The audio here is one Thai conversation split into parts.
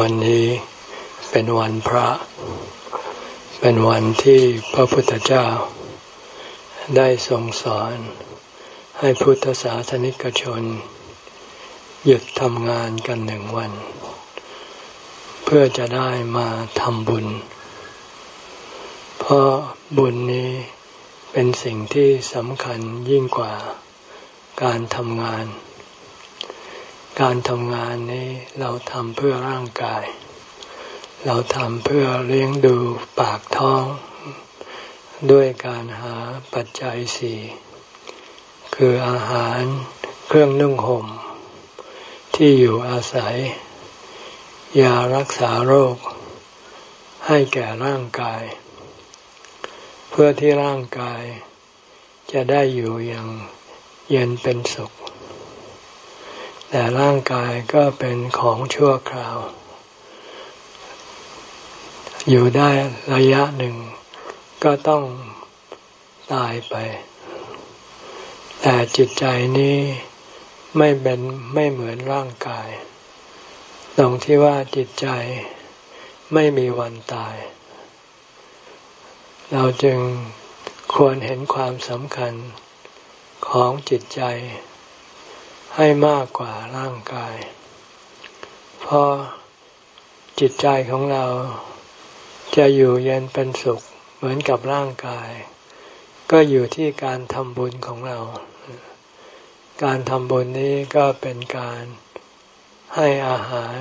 วันนี้เป็นวันพระ เป็นวันที่พระพุทธเจ้า ได้ทรงสอนให้พุทธศาสนิกชน หยุดทำงานกันหนึ่งวัน เพื่อจะได้มาทำบุญ เพราะบุญนี้เป็นสิ่งที่สำคัญยิ่งกว่าการทำงาน การทำงานนี้เราทำเพื่อร่างกาย เราทำเพื่อเลี้ยงดูปากท้อง ด้วยการหาปัจจัยสี่คืออาหารเครื่องนุ่งห่ม ที่อยู่อาศัย ยารักษาโรค ให้แก่ร่างกาย เพื่อที่ร่างกายจะได้อยู่อย่างเย็นเป็นสุข แต่ร่างกายก็เป็นของชั่วคราว อยู่ได้ระยะหนึ่ง ก็ต้องตายไป แต่จิตใจนี้ไม่เป็นไม่เหมือนร่างกาย ตรงที่ว่าจิตใจไม่มีวันตาย เราจึงควรเห็นความสำคัญของจิตใจ ให้มากกว่าร่างกาย เพราะจิตใจของเราจะอยู่เย็นเป็นสุขเหมือนกับร่างกาย ก็อยู่ที่การทำบุญของเรา การทำบุญนี้ก็เป็นการให้อาหาร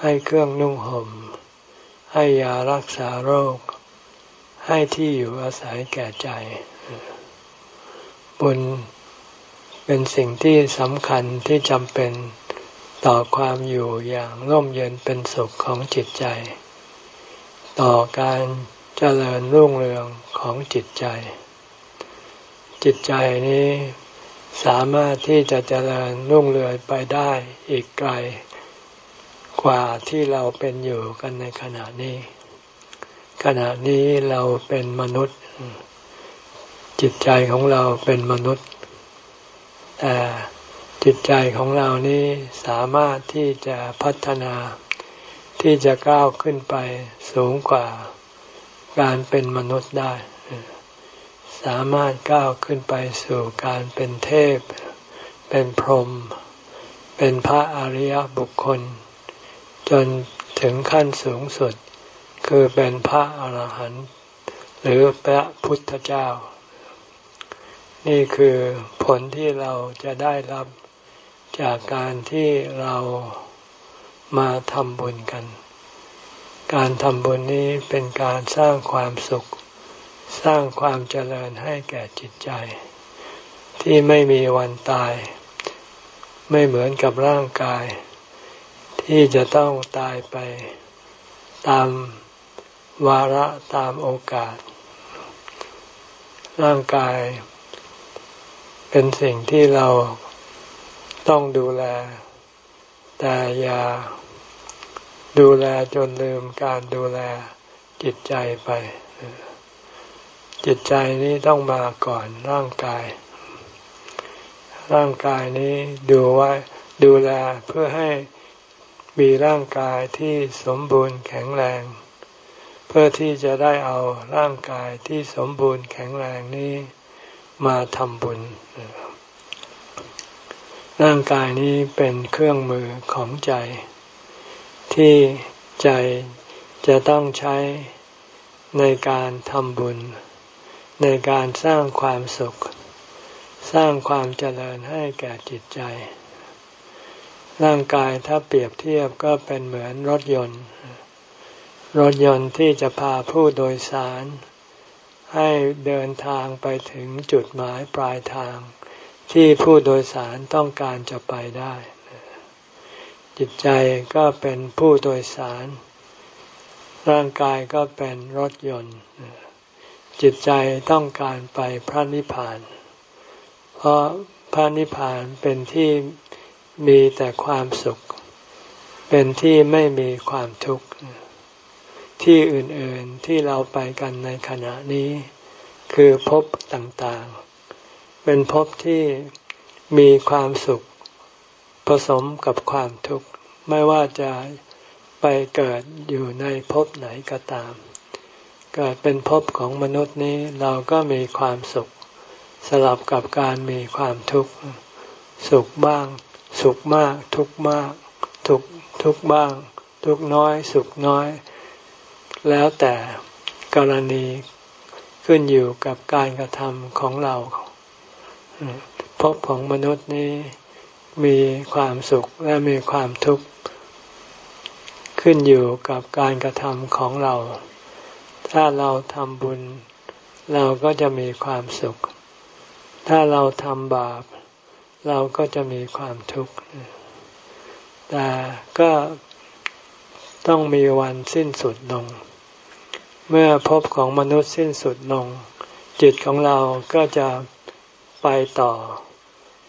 ให้เครื่องนุ่งหม่ม ให้ยารักษาโรค ให้ที่อยู่อาศัยแก่ใจ บุญ เป็นสิ่งที่สำคัญที่จำเป็นต่อความอยู่อย่างร่มเย็นเป็นสุขของจิตใจ ต่อการเจริญรุ่งเรืองของจิตใจ จิตใจนี้สามารถที่จะเจริญรุ่งเรืองไปได้อีกไกล กว่าที่เราเป็นอยู่กันในขณะนี้ ขณะนี้เราเป็นมนุษย์ จิตใจของเราเป็นมนุษย์ แต่จิตใจของเรานี้สามารถที่จะพัฒนาที่จะก้าวขึ้นไปสูงกว่าการเป็นมนุษย์ได้ สามารถก้าวขึ้นไปสู่การเป็นเทพ เป็นพรหมเป็นพระอริยบุคคล จนถึงขั้นสูงสุด คือเป็นพระอรหันต์หรือพระพุทธเจ้า นี่คือผลที่เราจะได้รับจากการที่เรามาทำบุญกัน การทำบุญนี้เป็นการสร้างความสุข สร้างความเจริญให้แก่จิตใจ ที่ไม่มีวันตาย ไม่เหมือนกับร่างกาย ที่จะต้องตายไปตามวาระตามโอกาส ร่างกาย เป็นสิ่งที่เราต้องดูแล แต่อย่าดูแลจนลืมการดูแลจิตใจไป จิตใจนี้ต้องมาก่อนร่างกาย ร่างกายนี้ดูไว้ดูแลเพื่อให้มีร่างกายที่สมบูรณ์แข็งแรง เพื่อที่จะได้เอาร่างกายที่สมบูรณ์แข็งแรงนี้ มาทำบุญ ร่างกายนี้เป็นเครื่องมือของใจ ที่ใจจะต้องใช้ในการทำบุญ ในการสร้างความสุข สร้างความเจริญให้แก่จิตใจ ร่างกายถ้าเปรียบเทียบก็เป็นเหมือนรถยนต์ รถยนต์ที่จะพาผู้โดยสาร ให้เดินทางไปถึงจุดหมายปลายทาง ที่ผู้โดยสารต้องการจะไปได้ จิตใจก็เป็นผู้โดยสาร ร่างกายก็เป็นรถยนต์ จิตใจต้องการไปพระนิพพาน เพราะพระนิพพานเป็นที่มีแต่ความสุข เป็นที่ไม่มีความทุกข์ ที่อื่นๆที่เราไปกันในขณะนี้ คือพบต่างๆ เป็นพบที่มีความสุขผสมกับความทุกข์ ไม่ว่าจะไปเกิดอยู่ในภพไหนก็ตาม เกิดเป็นภพของมนุษย์นี้เราก็มีความสุข สลับกับการมีความทุกข์ สุขบ้าง สุขมาก ทุกมาก ทุกทุกบ้าง ทุกน้อย สุขน้อย แล้วแต่กรณีขึ้นอยู่กับการกระทำของเราภพของมนุษย์นี้มีความสุขและมีความทุกข์ขึ้นอยู่กับการกระทำของเรา ถ้าเราทำบุญ เราก็จะมีความสุข ถ้าเราทำบาป เราก็จะมีความทุกข์แต่ก็ ต้องมีวันสิ้นสุดลง เมื่อภพของมนุษย์สิ้นสุดลง จิตของเราก็จะไปต่อ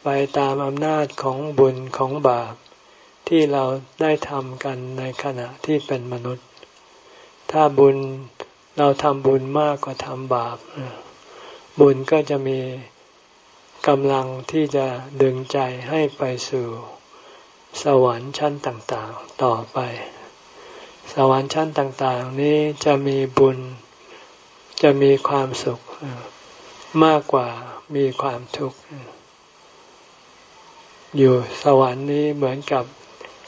ไปตามอำนาจของบุญของบาป ที่เราได้ทำกันในขณะที่เป็นมนุษย์ ถ้าบุญเราทำบุญมากกว่าทำบาป บุญก็จะมีกำลังที่จะดึงใจให้ไปสู่สวรรค์ชั้นต่าง ๆ ต่อไป สวรรค์ชั้นต่างๆ นี้จะมีบุญ จะมีความสุขมากกว่ามีความทุกข์ อยู่สวรรค์นี้เหมือนกับ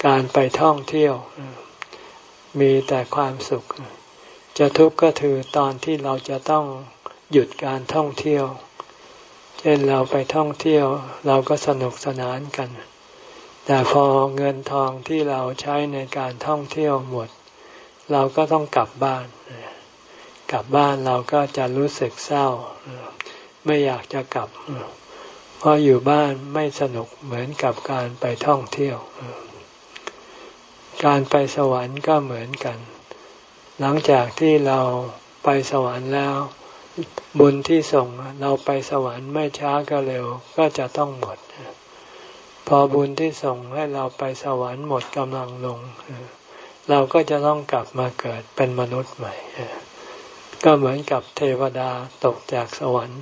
การไปท่องเที่ยว มีแต่ความสุข จะทุกข์ก็คือตอนที่เราจะต้องหยุดการท่องเที่ยว เช่นเราไปท่องเที่ยว เราก็สนุกสนานกัน แต่พอเงินทองที่เราใช้ในการท่องเที่ยวหมด เราก็ต้องกลับบ้าน กลับบ้านเราก็จะรู้สึกเศร้า ไม่อยากจะกลับ เพราะอยู่บ้านไม่สนุกเหมือนกับการไปท่องเที่ยว การไปสวรรค์ก็เหมือนกัน หลังจากที่เราไปสวรรค์แล้ว บุญที่ส่งเราไปสวรรค์ไม่ช้าก็เร็วก็จะต้องหมด พอบุญที่ส่งให้เราไปสวรรค์หมดกำลังลงเราก็จะต้องกลับมาเกิดเป็นมนุษย์ใหม่ ก็เหมือนกับเทวดาตกจากสวรรค์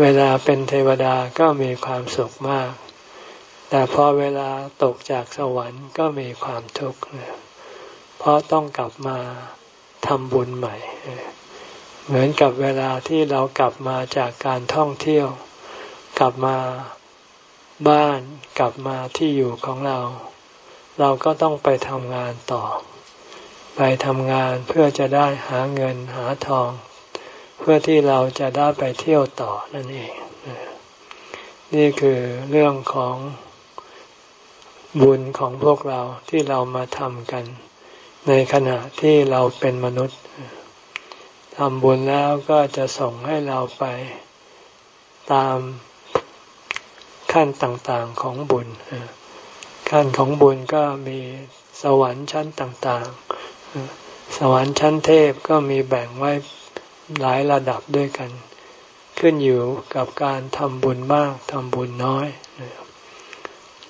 เวลาเป็นเทวดาก็มีความสุขมาก แต่พอเวลาตกจากสวรรค์ก็มีความทุกข์ เพราะต้องกลับมาทำบุญใหม่ เหมือนกับเวลาที่เรากลับมาจากการท่องเที่ยว กลับมาบ้าน กลับมาที่อยู่ของเรา เราก็ต้องไปทำงานต่อ ไปทำงานเพื่อจะได้หาเงินหาทอง เพื่อที่เราจะได้ไปเที่ยวต่อนั่นเอง นี่คือเรื่องของบุญของพวกเราที่เรามาทำกัน ในขณะที่เราเป็นมนุษย์ทำบุญแล้วก็จะส่งให้เราไปตามขั้นต่างๆของบุญ ขั้นของบุญก็มีสวรรค์ชั้นต่างๆ สวรรค์ชั้นเทพก็มีแบ่งไว้หลายระดับด้วยกัน ขึ้นอยู่กับการทำบุญมากทำบุญน้อย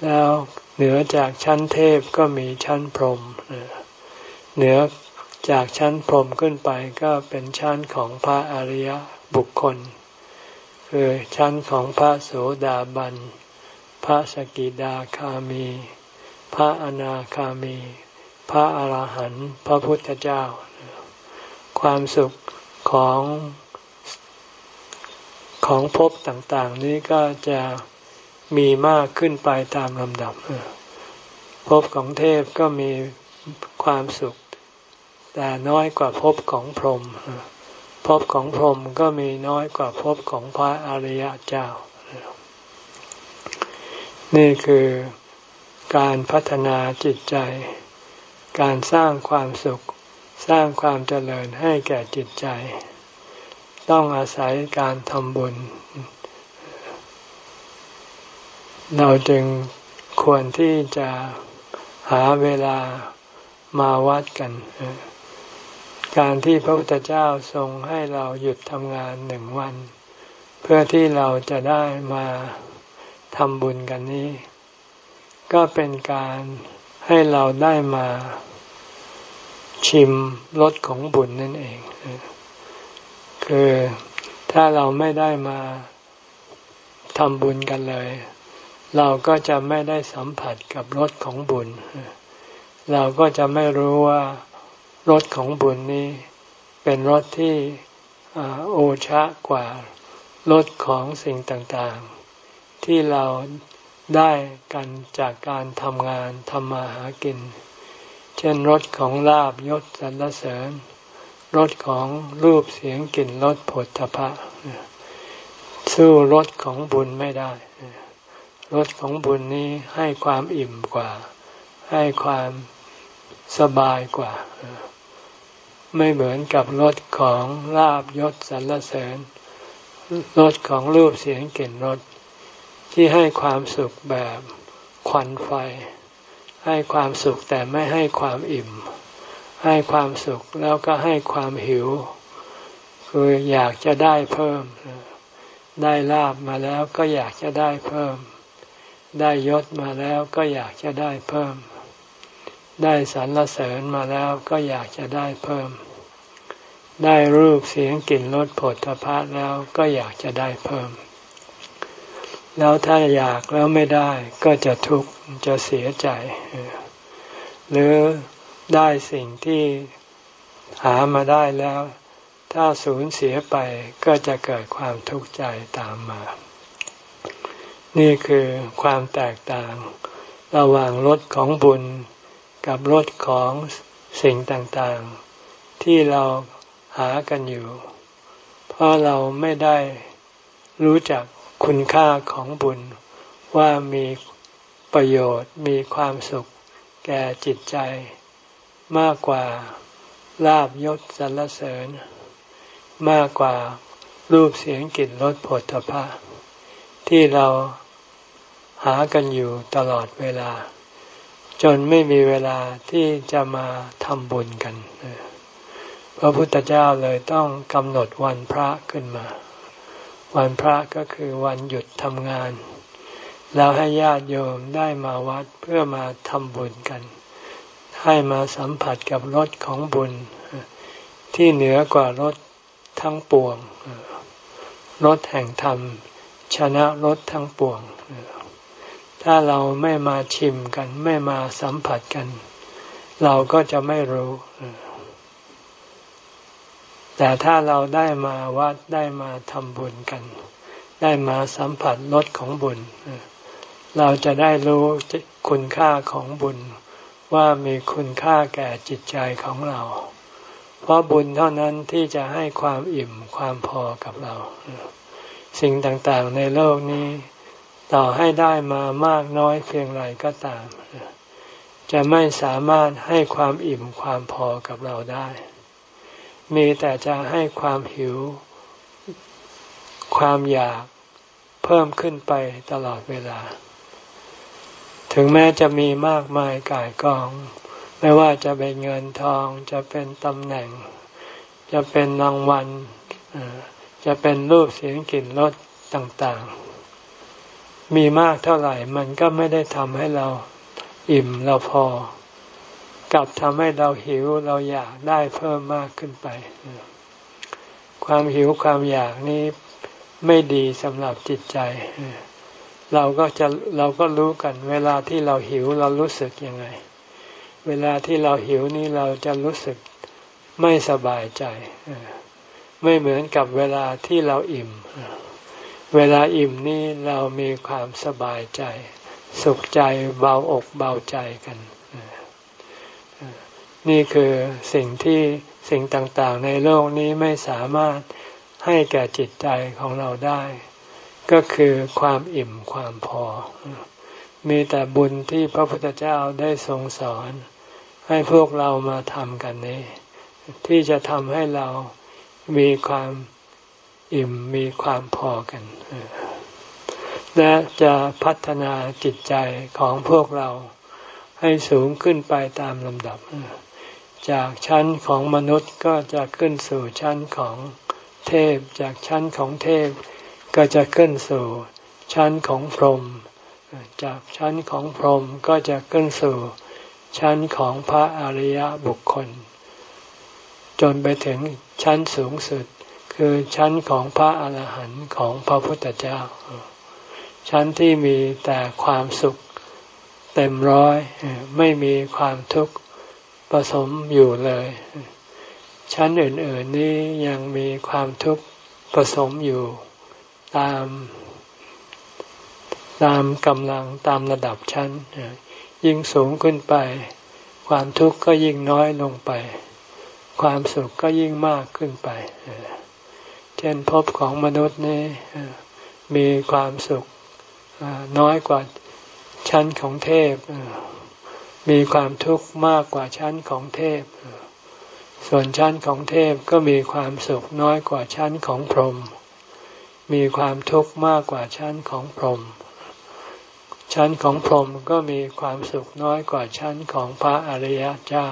แล้วเหนือจากชั้นเทพก็มีชั้นพรหมเหนือจากชั้นพรหมขึ้นไปก็เป็นชั้นของพระอริยบุคคล คือชั้นของพระโสดาบันพ ระสกิดาคามี พระอนาคามี พระอรหันต์พระพุทธเจ้า ความสุขของของภพต่างๆ นี้ก็จะมีมากขึ้นไปตามลำดับภพของเทพก็มีความสุข แต่น้อยกว่าภพของพรหมภพของพรหมก็มีน้อยกว่าภพของพระอริยเจ้า นี่คือการพัฒนาจิตใจ การสร้างความสุข สร้างความเจริญให้แก่จิตใจ ต้องอาศัยการทำบุญ เราจึงควรที่จะหาเวลามาวัดกัน การที่พระพุทธเจ้าทรงให้เราหยุดทำงานหนึ่งวัน เพื่อที่เราจะได้มา ทำบุญกันนี้ ก็เป็นการให้เราได้มาชิมรสของบุญนั่นเอง คือถ้าเราไม่ได้มาทำบุญกันเลย เราก็จะไม่ได้สัมผัสกับรสของบุญ เราก็จะไม่รู้ว่ารสของบุญนี้ เป็นรสที่โอชะกว่ารสของสิ่งต่างๆ ที่เราได้กันจากการทำงานทำมาหากิน เช่นรสของลาบยศสรรเสริญรสของรูปเสียงกลิ่นรสผลทพะสู้รสของบุญไม่ได้รสของบุญนี้ให้ความอิ่มกว่า ให้ความสบายกว่า ไม่เหมือนกับรสของลาบยศสรรเสริญรสของรูปเสียงกลิ่นรส ที่ให้ความสุขแบบควันไฟ ให้ความสุขแต่ไม่ให้ความอิ่ม ให้ความสุขแล้วก็ให้ความหิว คืออยากจะได้เพิ่ม ได้ลาบมาแล้วก็อยากจะได้เพิ่ม ได้ยศมาแล้วก็อยากจะได้เพิ่ม ได้สรรเสริญมาแล้วก็อยากจะได้เพิ่ม ได้รูปเสียงกลิ่นรสผลทพะแล้วก็อยากจะได้เพิ่ม แล้วถ้าอยากแล้วไม่ได้ก็จะทุกข์จะเสียใจ หรือได้สิ่งที่หามาได้แล้ว ถ้าสูญเสียไปก็จะเกิดความทุกข์ใจตามมา นี่คือความแตกต่าง ระหว่างรสของบุญกับรสของสิ่งต่างๆ ที่เราหากันอยู่ เพราะเราไม่ได้รู้จัก คุณค่าของบุญว่ามีประโยชน์มีความสุขแก่จิตใจ มากกว่าลาบยศสรรเสริญ มากกว่ารูปเสียงกลิ่นรสผลตภะที่เราหากันอยู่ตลอดเวลา จนไม่มีเวลาที่จะมาทำบุญกันพระพุทธเจ้าเลยต้องกำหนดวันพระขึ้นมา วันพระก็คือวันหยุดทำงาน แล้วให้ญาติโยมได้มาวัดเพื่อมาทำบุญกัน ให้มาสัมผัสกับรสของบุญ ที่เหนือกว่ารสทั้งปวงรสแห่งธรรม ชนะรสทั้งปวง ถ้าเราไม่มาชิมกัน ไม่มาสัมผัสกัน เราก็จะไม่รู้ แต่ถ้าเราได้มาวัดได้มาทำบุญกัน ได้มาสัมผัสรสของบุญ เราจะได้รู้คุณค่าของบุญว่ามีคุณค่าแก่จิตใจของเรา เพราะบุญเท่านั้นที่จะให้ความอิ่มความพอกับเรา สิ่งต่างๆในโลกนี้ ต่อให้ได้มามากน้อยเพียงไรก็ตาม จะไม่สามารถให้ความอิ่มความพอกับเราได้ มีแต่จะให้ความหิว ความอยากเพิ่มขึ้นไปตลอดเวลา ถึงแม้จะมีมากมายกายกอง ไม่ว่าจะเป็นเงินทอง จะเป็นตำแหน่ง จะเป็นรางวัล จะเป็นรูปเสียงกลิ่นรสต่างๆ มีมากเท่าไหร่มันก็ไม่ได้ทำให้เราอิ่มเราพอ กลับทำให้เราหิวเราอยากได้เพิ่มมากขึ้นไป ความหิวความอยากนี้ไม่ดีสำหรับจิตใจ เราก็จะเราก็รู้กัน เวลาที่เราหิวเรารู้สึกยังไง เวลาที่เราหิวนี้เราจะรู้สึกไม่สบายใจ ไม่เหมือนกับเวลาที่เราอิ่ม เวลาอิ่มนี่เรามีความสบายใจ สุขใจเบาอกเบาใจกัน นี่คือสิ่งที่สิ่งต่างๆ ในโลกนี้ไม่สามารถให้แก่จิตใจของเราได้ ก็คือความอิ่มความพอ มีแต่บุญที่พระพุทธเจ้าได้ทรงสอน ให้พวกเรามาทำกันนี้ ที่จะทำให้เรามีความอิ่มมีความพอกัน และจะพัฒนาจิตใจของพวกเราให้สูงขึ้นไปตามลำดับ จากชั้นของมนุษย์ก็จะขึ้นสู่ชั้นของเทพ จากชั้นของเทพ ก็จะขึ้นสู่ชั้นของพรหม จากชั้นของพรหมก็จะขึ้นสู่ชั้นของพระอริยบุคคล จนไปถึงชั้นสูงสุดคือชั้นของพระอาหารหันต์ของพระพุทธเจ้า ชั้นที่มีแต่ความสุขเต็มร้อยไม่มีความทุกข์ ผสมอยู่เลย ชั้นอื่น ๆ นี้ยังมีความทุกข์ผสมอยู่ตาม ตามกำลังตามระดับชั้น ยิ่งสูงขึ้นไป ความทุกข์ก็ยิ่งน้อยลงไป ความสุขก็ยิ่งมากขึ้นไป เช่นภพของมนุษย์นี่มีความสุขน้อยกว่าชั้นของเทพ มีความทุกข์มากกว่าชั้นของเทพ ส่วนชั้นของเทพก็มีความสุขน้อยกว่าชั้นของพรหม มีความทุกข์มากกว่าชั้นของพรหม ชั้นของพรหมก็มีความสุขน้อยกว่าชั้นของพระอริยเจ้า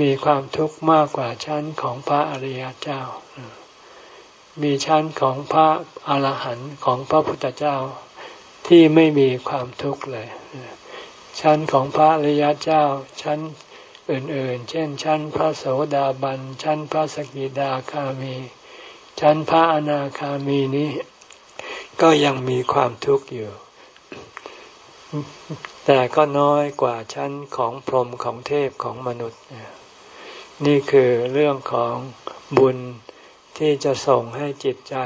มีความทุกข์มากกว่าชั้นของพระอริยเจ้า มีชั้นของพระอรหันต์ของพระพุทธเจ้าที่ไม่มีความทุกข์เลย ชั้นของพระอริยเจ้าชั้นอื่นๆ เช่น ชั้นพระโสดาบัน ชั้นพระสกิดาคามี ชั้นพระอนาคามีนี้ ก็ยังมีความทุกข์อยู่ แต่ก็น้อยกว่าชั้นของพรหมของเทพของมนุษย์ นี่คือเรื่องของบุญที่จะส่งให้จิตใจ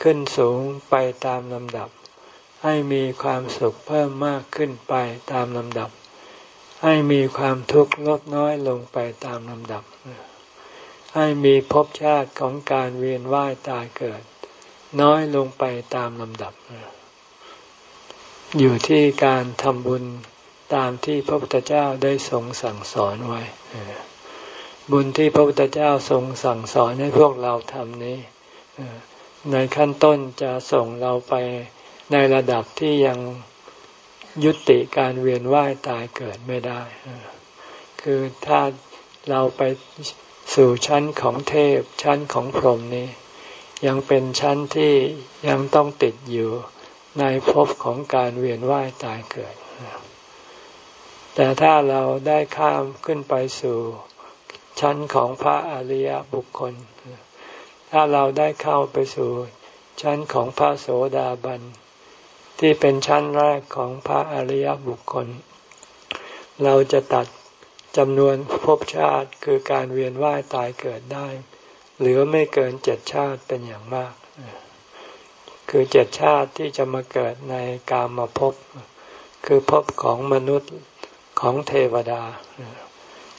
ขึ้นสูงไปตามลำดับ ให้มีความสุขเพิ่มมากขึ้นไปตามลำดับ ให้มีความทุกข์ลดน้อยลงไปตามลำดับ ให้มีภพชาติของการเวียนว่ายตายเกิด น้อยลงไปตามลำดับ อยู่ที่การทำบุญตามที่พระพุทธเจ้าได้ทรงสั่งสอนไว้ บุญที่พระพุทธเจ้าทรงสั่งสอนให้พวกเราทำนี้ในขั้นต้นจะส่งเราไป ในระดับที่ยังยุติการเวียนว่ายตายเกิดไม่ได้ คือถ้าเราไปสู่ชั้นของเทพชั้นของพรหมนี้ ยังเป็นชั้นที่ยังต้องติดอยู่ในภพของการเวียนว่ายตายเกิด แต่ถ้าเราได้ข้ามขึ้นไปสู่ชั้นของพระอริยบุคคล ถ้าเราได้เข้าไปสู่ชั้นของพระโสดาบัน ที่เป็นชั้นแรกของพระอริยบุคคล เราจะตัดจำนวนภพชาติคือการเวียนว่ายตายเกิดได้ เหลือไม่เกินเจ็ดชาติเป็นอย่างมาก คือเจ็ดชาติที่จะมาเกิดในกามาภพคือภพของมนุษย์ของเทวดา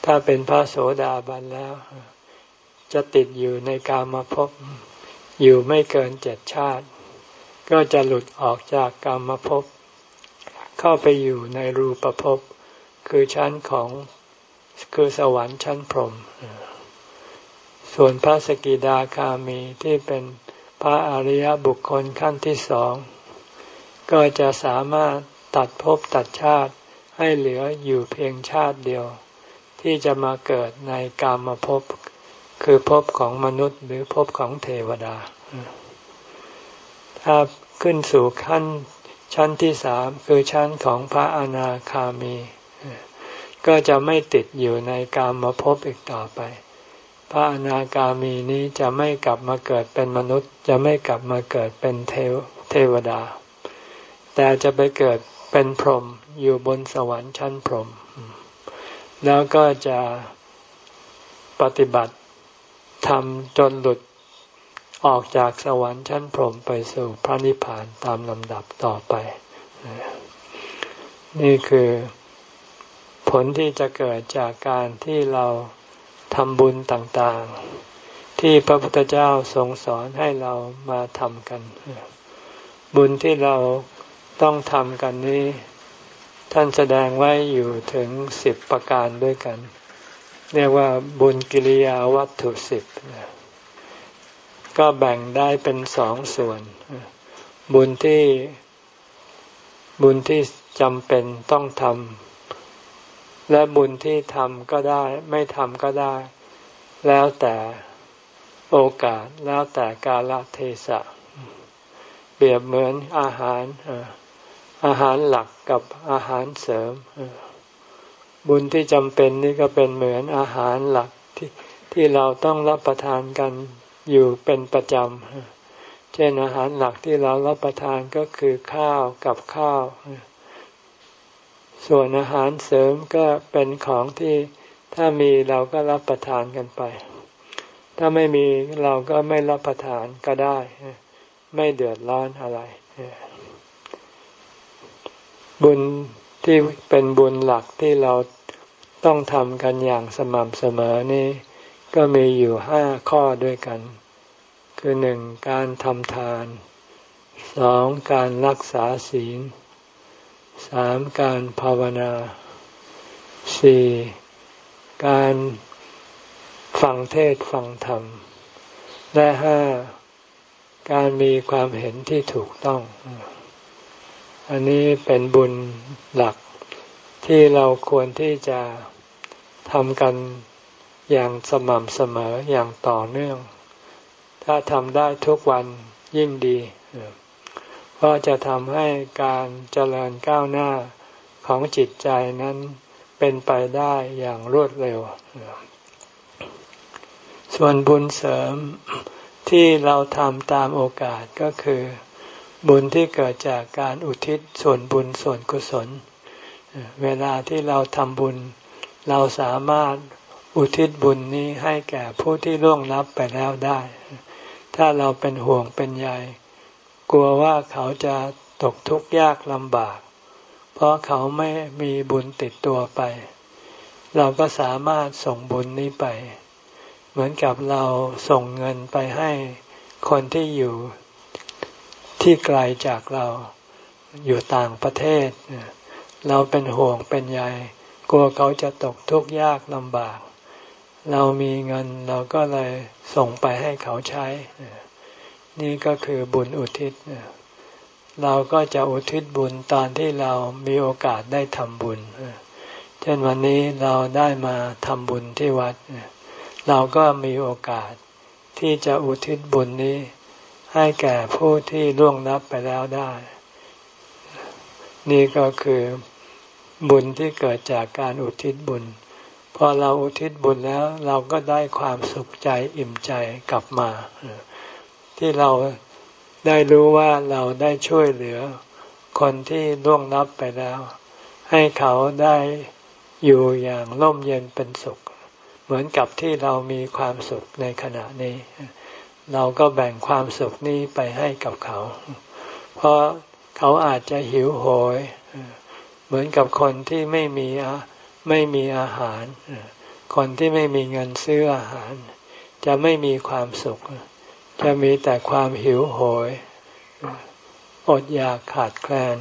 ถ้าเป็นพระโสดาบันแล้ว จะติดอยู่ในกามาภพอยู่ไม่เกินเจ็ดชาติ ก็จะหลุดออกจากกามภพเข้าไปอยู่ในรูปภพคือชั้นของคือสวรรค์ชั้นพรหมส่วนพระสกิดาคามีที่เป็นพระอริยบุคคลขั้นที่สอง ก็จะสามารถตัดภพตัดชาติให้เหลืออยู่เพียงชาติเดียว ที่จะมาเกิดในกามภพคือภพของมนุษย์หรือภพของเทวดา ถ้า ขึ้นสู่ขั้นชั้นที่สามคือชั้นของพระอนาคามี ก็จะไม่ติดอยู่ในกามมาพบอีกต่อไป พระอนาคามีนี้จะไม่กลับมาเกิดเป็นมนุษย์ จะไม่กลับมาเกิดเป็นเทวเทวดา แต่จะไปเกิดเป็นพรหมอยู่บนสวรรค์ชั้นพรหมแล้วก็จะปฏิบัติทำจนหลุด ออกจากสวรรค์ชั้นพรหมไปสู่พระนิพพานตามลำดับต่อไป นี่คือผลที่จะเกิดจากการที่เราทำบุญต่างๆ ที่พระพุทธเจ้าทรงสอนให้เรามาทำกัน บุญที่เราต้องทำกันนี้ ท่านแสดงไว้อยู่ถึงสิบประการด้วยกัน เรียกว่าบุญกิริยาวัตถุสิบ ก็แบ่งได้เป็นสองส่วน บุญที่บุญที่จำเป็นต้องทำและบุญที่ทำก็ได้ ไม่ทำก็ได้ แล้วแต่โอกาสแล้วแต่กาลเทศะ เปรียบเหมือนอาหารอาหารหลักกับอาหารเสริม บุญที่จำเป็นนี่ก็เป็นเหมือนอาหารหลักที่ที่เราต้องรับประทานกัน อยู่เป็นประจำ เช่นอาหารหลักที่เรารับประทานก็คือข้าวกับข้าว ส่วนอาหารเสริมก็เป็นของที่ถ้ามีเราก็รับประทานกันไป ถ้าไม่มีเราก็ไม่รับประทานก็ได้ ไม่เดือดร้อนอะไร บุญที่เป็นบุญหลักที่เราต้องทำกันอย่างสม่ำเสมอนี่ ก็มีอยู่ห้าข้อด้วยกัน คือหนึ่งการทำทานสองการรักษาศีลสามการภาวนาสี่การฟังเทศฟังธรรม และห้าการมีความเห็นที่ถูกต้อง อันนี้เป็นบุญหลักที่เราควรที่จะทำกัน อย่างสม่ำเสมออย่างต่อเนื่อง ถ้าทำได้ทุกวันยิ่งดีเพราะจะทำให้การเจริญก้าวหน้าของจิตใจนั้นเป็นไปได้อย่างรวดเร็ว ส่วนบุญเสริมที่เราทำตามโอกาสก็คือ บุญที่เกิดจากการอุทิศส่วนบุญส่วนกุศล เวลาที่เราทำบุญ เราสามารถ อุทิศบุญนี้ให้แก่ผู้ที่ล่วงลับไปแล้วได้ ถ้าเราเป็นห่วงเป็นใยกลัวว่าเขาจะตกทุกข์ยากลำบาก เพราะเขาไม่มีบุญติดตัวไป เราก็สามารถส่งบุญนี้ไป เหมือนกับเราส่งเงินไปให้คนที่อยู่ที่ไกลจากเราอยู่ต่างประเทศ เราเป็นห่วงเป็นใยกลัวเขาจะตกทุกข์ยากลำบาก เรามีเงินเราก็เลยส่งไปให้เขาใช้ นี่ก็คือบุญอุทิศ เราก็จะอุทิศบุญตอนที่เรามีโอกาสได้ทำบุญ เช่นวันนี้เราได้มาทำบุญที่วัด เราก็มีโอกาสที่จะอุทิศบุญนี้ ให้แก่ผู้ที่ล่วงลับไปแล้วได้ นี่ก็คือบุญที่เกิดจากการอุทิศบุญ พอเราอุทิศบุญแล้วเราก็ได้ความสุขใจอิ่มใจกลับมา ที่เราได้รู้ว่าเราได้ช่วยเหลือ คนที่ล่วงลับไปแล้ว ให้เขาได้อยู่อย่างร่มเย็นเป็นสุข เหมือนกับที่เรามีความสุขในขณะนี้ เราก็แบ่งความสุขนี้ไปให้กับเขา เพราะเขาอาจจะหิวโหย เหมือนกับคนที่ไม่มี ไม่มีอาหาร คนที่ไม่มีเงินซื้ออาหาร จะไม่มีความสุข จะมีแต่ความหิวโหย อดอยากขาดแคลน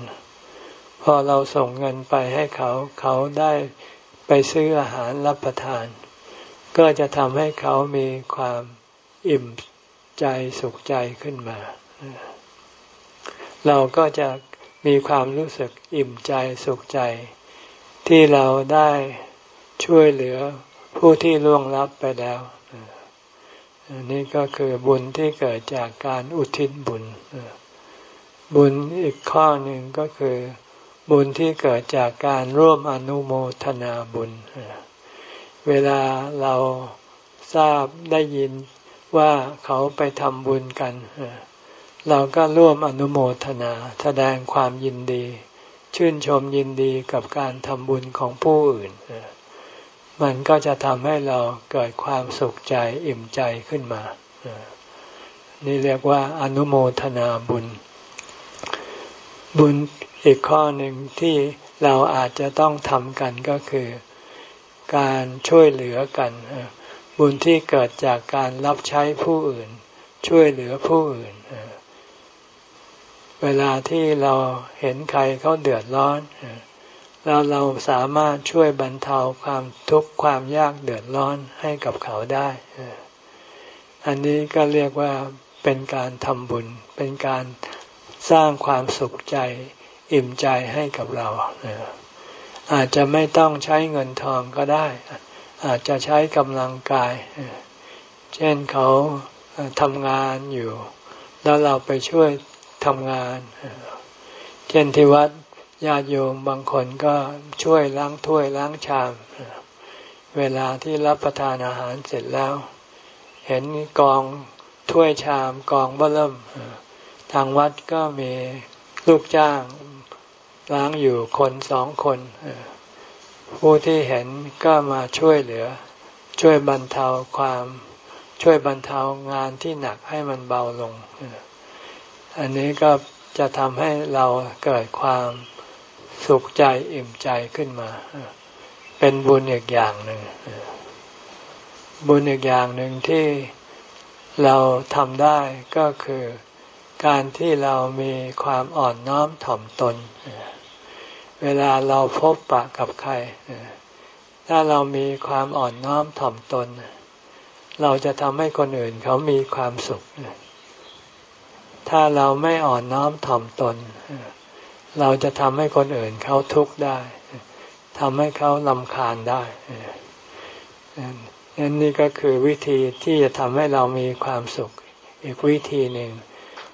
พอเราส่งเงินไปให้เขา เขาได้ไปซื้ออาหารรับประทาน ก็จะทำให้เขามีความอิ่มใจสุขใจขึ้นมา เราก็จะมีความรู้สึกอิ่มใจสุขใจ ที่เราได้ช่วยเหลือผู้ที่ล่วงลับไปแล้วอันี่ก็คือบุญที่เกิดจากการอุทิศบุญ บุญอีกข้อหนึ่งก็คือ บุญที่เกิดจากการร่วมอนุโมทนาบุญ เวลาเราทราบได้ยินว่าเขาไปทำบุญกัน เราก็ร่วมอนุโมทนาแสดงความยินดี ชื่นชมยินดีกับการทำบุญของผู้อื่น มันก็จะทำให้เราเกิดความสุขใจอิ่มใจขึ้นมา นี่เรียกว่าอนุโมทนาบุญ บุญอีกข้อหนึ่งที่เราอาจจะต้องทำกันก็คือ การช่วยเหลือกัน บุญที่เกิดจากการรับใช้ผู้อื่น ช่วยเหลือผู้อื่น เวลาที่เราเห็นใครเขาเดือดร้อน แล้วเราสามารถช่วยบรรเทาความทุกข์ความยากเดือดร้อนให้กับเขาได้ อันนี้ก็เรียกว่าเป็นการทำบุญ เป็นการสร้างความสุขใจอิ่มใจให้กับเรา อาจจะไม่ต้องใช้เงินทองก็ได้ อาจจะใช้กำลังกาย เช่นเขาทำงานอยู่ แล้วเราไปช่วย ทำงาน เช่นที่วัดญาติโยมบางคนก็ช่วยล้างถ้วยล้างชาม เวลาที่รับประทานอาหารเสร็จแล้ว เห็นกองถ้วยชามกองเบิ่ม ทางวัดก็มีลูกจ้างล้างอยู่คนสองคน ผู้ที่เห็นก็มาช่วยเหลือ ช่วยบรรเทาความช่วยบรรเทางานที่หนักให้มันเบาลง อันนี้ก็จะทำให้เราเกิดความสุขใจอิ่มใจขึ้นมา เป็นบุญอีกอย่างหนึ่ง บุญอีกอย่างหนึ่งที่เราทำได้ก็คือการที่เรามีความอ่อนน้อมถ่อมตน เวลาเราพบปะกับใคร ถ้าเรามีความอ่อนน้อมถ่อมตน เราจะทำให้คนอื่นเขามีความสุข ถ้าเราไม่อ่อนน้อมถ่อมตน เราจะทำให้คนอื่นเขาทุกข์ได้ทำให้เขาลำคาญได้นั่นนี่ก็คือวิธีที่จะทำให้เรามีความสุข อีกวิธีหนึ่ง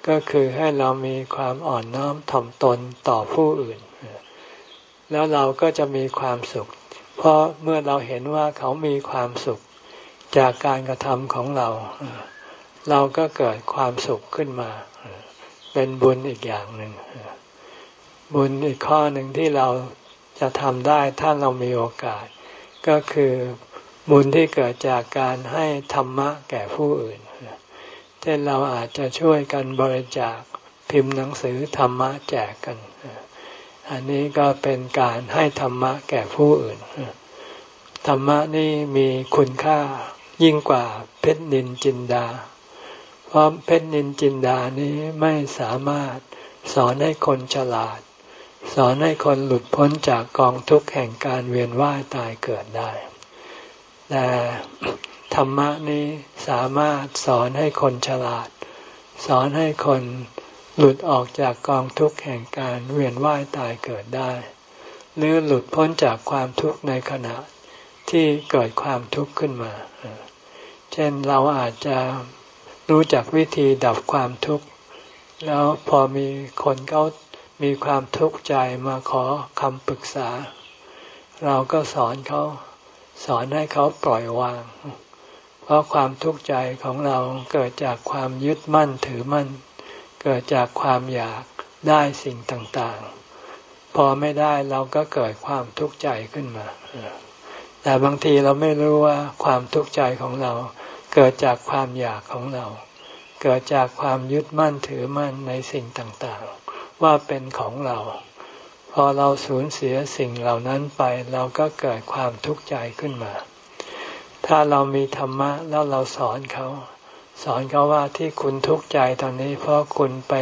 ก็คือให้เรามีความอ่อนน้อมถ่อมตนต่อผู้อื่น แล้วเราก็จะมีความสุข เพราะเมื่อเราเห็นว่าเขามีความสุขจากการกระทำของเรา เราก็เกิดความสุขขึ้นมา เป็นบุญอีกอย่างหนึ่งบุญอีกข้อหนึ่งที่เราจะทำได้ถ้าเรามีโอกาส ก็คือบุญที่เกิดจากการให้ธรรมะแก่ผู้อื่น เช่นเราอาจจะช่วยกันบริจาคพิมพ์หนังสือธรรมะแจกกัน อันนี้ก็เป็นการให้ธรรมะแก่ผู้อื่น ธรรมะนี่มีคุณค่ายิ่งกว่าเพชรนินจินดา เพราะเพชรนินจินดานี้ไม่สามารถสอนให้คนฉลาด สอนให้คนหลุดพ้นจากกองทุกข์แห่งการเวียนว่ายตายเกิดได้ แต่ธรรมะนี้สามารถสอนให้คนฉลาด สอนให้คนหลุดออกจากกองทุกข์แห่งการเวียนว่ายตายเกิดได้ หรือหลุดพ้นจากความทุกข์ในขณะที่เกิดความทุกข์ขึ้นมา เช่นเราอาจจะ รู้จักวิธีดับความทุกข์ แล้วพอมีคนเขามีความทุกข์ใจมาขอคำปรึกษา เราก็สอนเขาสอนให้เขาปล่อยวาง เพราะความทุกข์ใจของเราเกิดจากความยึดมั่นถือมั่น เกิดจากความอยากได้สิ่งต่างๆ พอไม่ได้เราก็เกิดความทุกข์ใจขึ้นมา แต่บางทีเราไม่รู้ว่าความทุกข์ใจของเรา เกิดจากความอยากของเรา เกิดจากความยึดมั่นถือมั่นในสิ่งต่างๆ ว่าเป็นของเรา พอเราสูญเสียสิ่งเหล่านั้นไปเราก็เกิดความทุกข์ใจขึ้นมา ถ้าเรามีธรรมะแล้วเราสอนเขา สอนเขาว่าที่คุณทุกข์ใจตอนนี้ เพราะคุณไป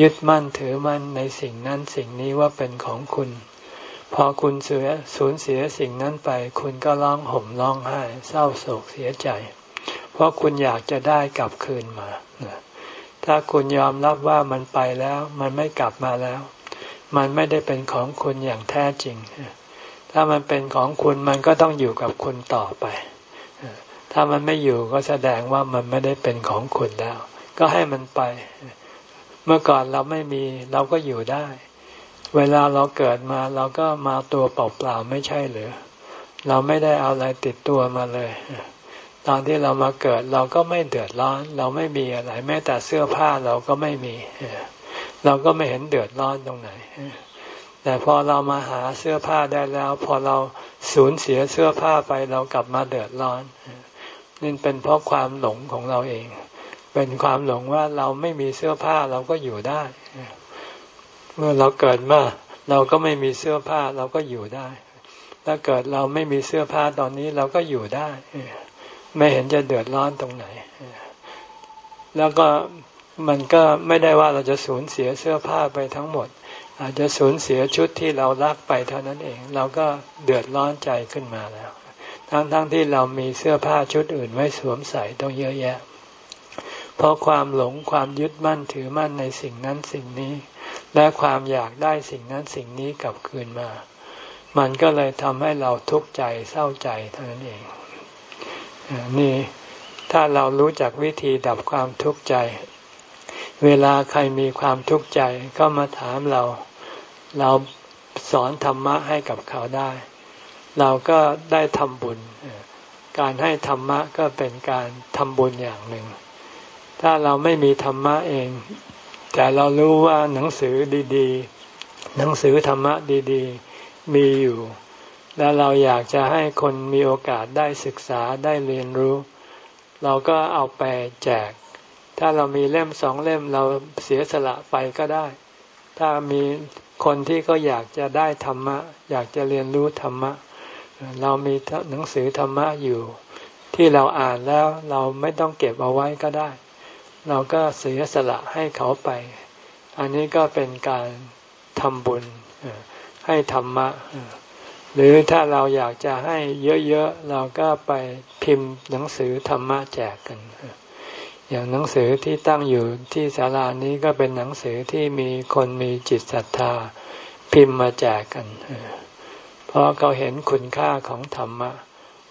ยึดมั่นถือมั่นในสิ่งนั้นสิ่งนี้ว่าเป็นของคุณพอคุณเสียสูญเสียสิ่งนั้นไป คุณก็ร้องห่มร้องไห้เศร้าโศกเสียใจ เพราะคุณอยากจะได้กลับคืนมา ถ้าคุณยอมรับว่ามันไปแล้ว มันไม่กลับมาแล้ว มันไม่ได้เป็นของคุณอย่างแท้จริง ถ้ามันเป็นของคุณมันก็ต้องอยู่กับคุณต่อไป ถ้ามันไม่อยู่ก็แสดงว่ามันไม่ได้เป็นของคุณแล้ว ก็ให้มันไป เมื่อก่อนเราไม่มีเราก็อยู่ได้ เวลาเราเกิดมาเราก็มาตัวเปล่าๆไม่ใช่หรือ เราไม่ได้เอาอะไรติดตัวมาเลย ตอนที่เรามาเกิดเราก็ไม่เดือดร้อน เราไม่มีอะไร แม้แต่เสื้อผ้าเราก็ไม่มี เราก็ไม่เห็นเดือดร้อนตรงไหน แต่พอเรามาหาเสื้อผ้าได้แล้ว พอเราสูญเสียเสื้อผ้าไปเรากลับมาเดือดร้อนนี่เป็นเพราะความหลงของเราเอง เป็นความหลงว่าเราไม่มีเสื้อผ้าเราก็อยู่ได้ เมื่อเราเกิดมาเราก็ไม่มีเสื้อผ้าเราก็อยู่ได้ ถ้าเกิดเราไม่มีเสื้อผ้าตอนนี้เราก็อยู่ได้ ไม่เห็นจะเดือดร้อนตรงไหน แล้วก็มันก็ไม่ได้ว่าเราจะสูญเสียเสื้อผ้าไปทั้งหมด อาจจะสูญเสียชุดที่เรารักไปเท่านั้นเอง เราก็เดือดร้อนใจขึ้นมาแล้ว ทั้งๆทที่เรามีเสื้อผ้าชุดอื่นไว้สวมใส่ต้องเยอะแยะ เพราะความหลงความยึดมั่นถือมั่นในสิ่งนั้นสิ่งนี้ และความอยากได้สิ่งนั้นสิ่งนี้กลับคืนมา มันก็เลยทำให้เราทุกข์ใจเศร้าใจเท่านั้นเอง นี่ถ้าเรารู้จักวิธีดับความทุกข์ใจ เวลาใครมีความทุกข์ใจก็มาถามเรา เราสอนธรรมะให้กับเขาได้ เราก็ได้ทำบุญ การให้ธรรมะก็เป็นการทำบุญอย่างหนึ่ง ถ้าเราไม่มีธรรมะเอง แต่เรารู้ว่าหนังสือดี ๆ หนังสือธรรมะดี ๆ มีอยู่ แล้วเราอยากจะให้คนมีโอกาสได้ศึกษาได้เรียนรู้ เราก็เอาไปแจก ถ้าเรามีเล่มสองเล่มเราเสียสละไปก็ได้ ถ้ามีคนที่ก็อยากจะได้ธรรมะ อยากจะเรียนรู้ธรรมะ เรามีหนังสือธรรมะอยู่ ที่เราอ่านแล้วเราไม่ต้องเก็บเอาไว้ก็ได้ เราก็เสียสละให้เขาไป อันนี้ก็เป็นการทำบุญให้ธรรมะ หรือถ้าเราอยากจะให้เยอะๆ เราก็ไปพิมพ์หนังสือธรรมะแจกกัน อย่างหนังสือที่ตั้งอยู่ที่ศาลานี้ก็เป็นหนังสือที่มีคนมีจิตศรัทธา พิมพ์มาแจกกัน เพราะเขาเห็นคุณค่าของธรรมะ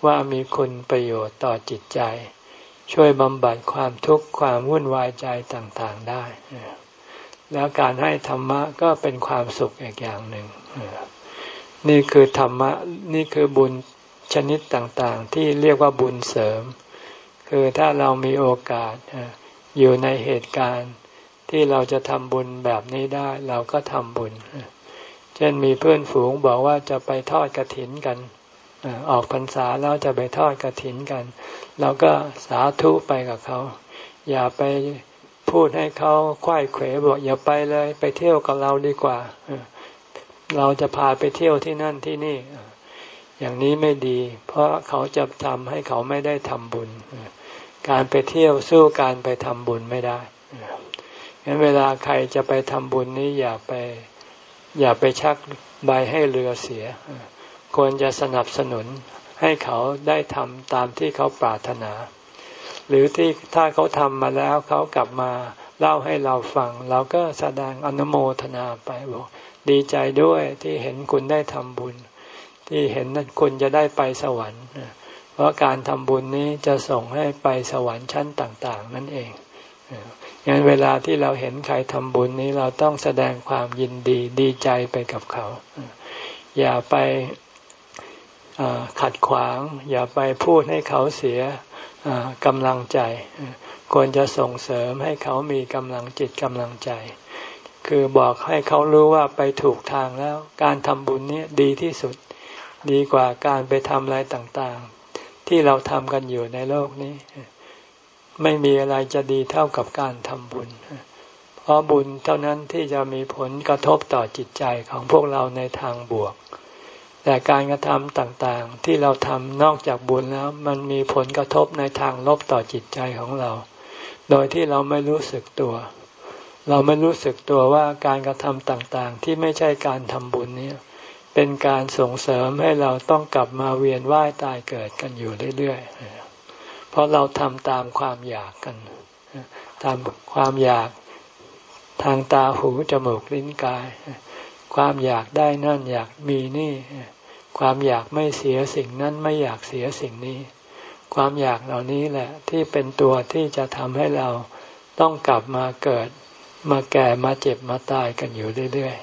ว่ามีคุณประโยชน์ต่อจิตใจ ช่วยบำบัดความทุกข์ความวุ่นวายใจต่างๆได้ แล้วการให้ธรรมะก็เป็นความสุขอีกอย่างหนึ่ง นี่คือธรรมะ นี่คือบุญชนิดต่างๆ ที่เรียกว่าบุญเสริม คือถ้าเรามีโอกาสอยู่ในเหตุการณ์ที่เราจะทำบุญแบบนี้ได้เราก็ทำบุญ เช่นมีเพื่อนฝูงบอกว่าจะไปทอดกระถินกัน ออกพรรษาแล้วจะไปทอดกระถินกัน เราก็สาธุไปกับเขา อย่าไปพูดให้เขาควายเขวบอกอย่าไปเลย ไปเที่ยวกับเราดีกว่า เราจะพาไปเที่ยวที่นั่นที่นี่ อย่างนี้ไม่ดี เพราะเขาจะทำให้เขาไม่ได้ทำบุญ การไปเที่ยวสู้การไปทำบุญไม่ได้งั้นเวลาใครจะไปทำบุญนี้อย่าไป อย่าไปชักใบให้เรือเสีย ควรจะสนับสนุนให้เขาได้ทำตามที่เขาปรารถนา หรือที่ถ้าเขาทำมาแล้วเขากลับมาเล่าให้เราฟัง เราก็แสดงอนุโมทนาไปบอก ดีใจด้วยที่เห็นคุณได้ทำบุญ ที่เห็นนั้นคุณจะได้ไปสวรรค์ เพราะการทำบุญนี้จะส่งให้ไปสวรรค์ชั้นต่าง ๆ นั่นเองงั้นเวลาที่เราเห็นใครทำบุญนี้เราต้องแสดงความยินดีดีใจไปกับเขา อย่าไปขัดขวาง อย่าไปพูดให้เขาเสียกำลังใจ ควรจะส่งเสริมให้เขามีกำลังจิตกำลังใจ คือบอกให้เขารู้ว่าไปถูกทางแล้ว การทำบุญนี้ดีที่สุด ดีกว่าการไปทำอะไรต่างๆ ที่เราทำกันอยู่ในโลกนี้ ไม่มีอะไรจะดีเท่ากับการทำบุญ เพราะบุญเท่านั้นที่จะมีผลกระทบต่อจิตใจของพวกเราในทางบวก แต่การกระทำต่างๆ ที่เราทำนอกจากบุญแล้ว มันมีผลกระทบในทางลบต่อจิตใจของเรา โดยที่เราไม่รู้สึกตัว เราไม่รู้สึกตัวว่าการกระทำต่างๆ ที่ไม่ใช่การทำบุญนี้เป็นการส่งเสริมให้เราต้องกลับมาเวียนว่ายตายเกิดกันอยู่เรื่อยๆ เพราะเราทำตามความอยากกันตามความอยากทางตาหูจมูกลิ้นกาย ความอยากได้นั่นอยากมีนี่ ความอยากไม่เสียสิ่งนั้นไม่อยากเสียสิ่งนี้ ความอยากเหล่านี้แหละที่เป็นตัวที่จะทำให้เราต้องกลับมาเกิด มาแก่มาเจ็บมาตายกันอยู่เรื่อย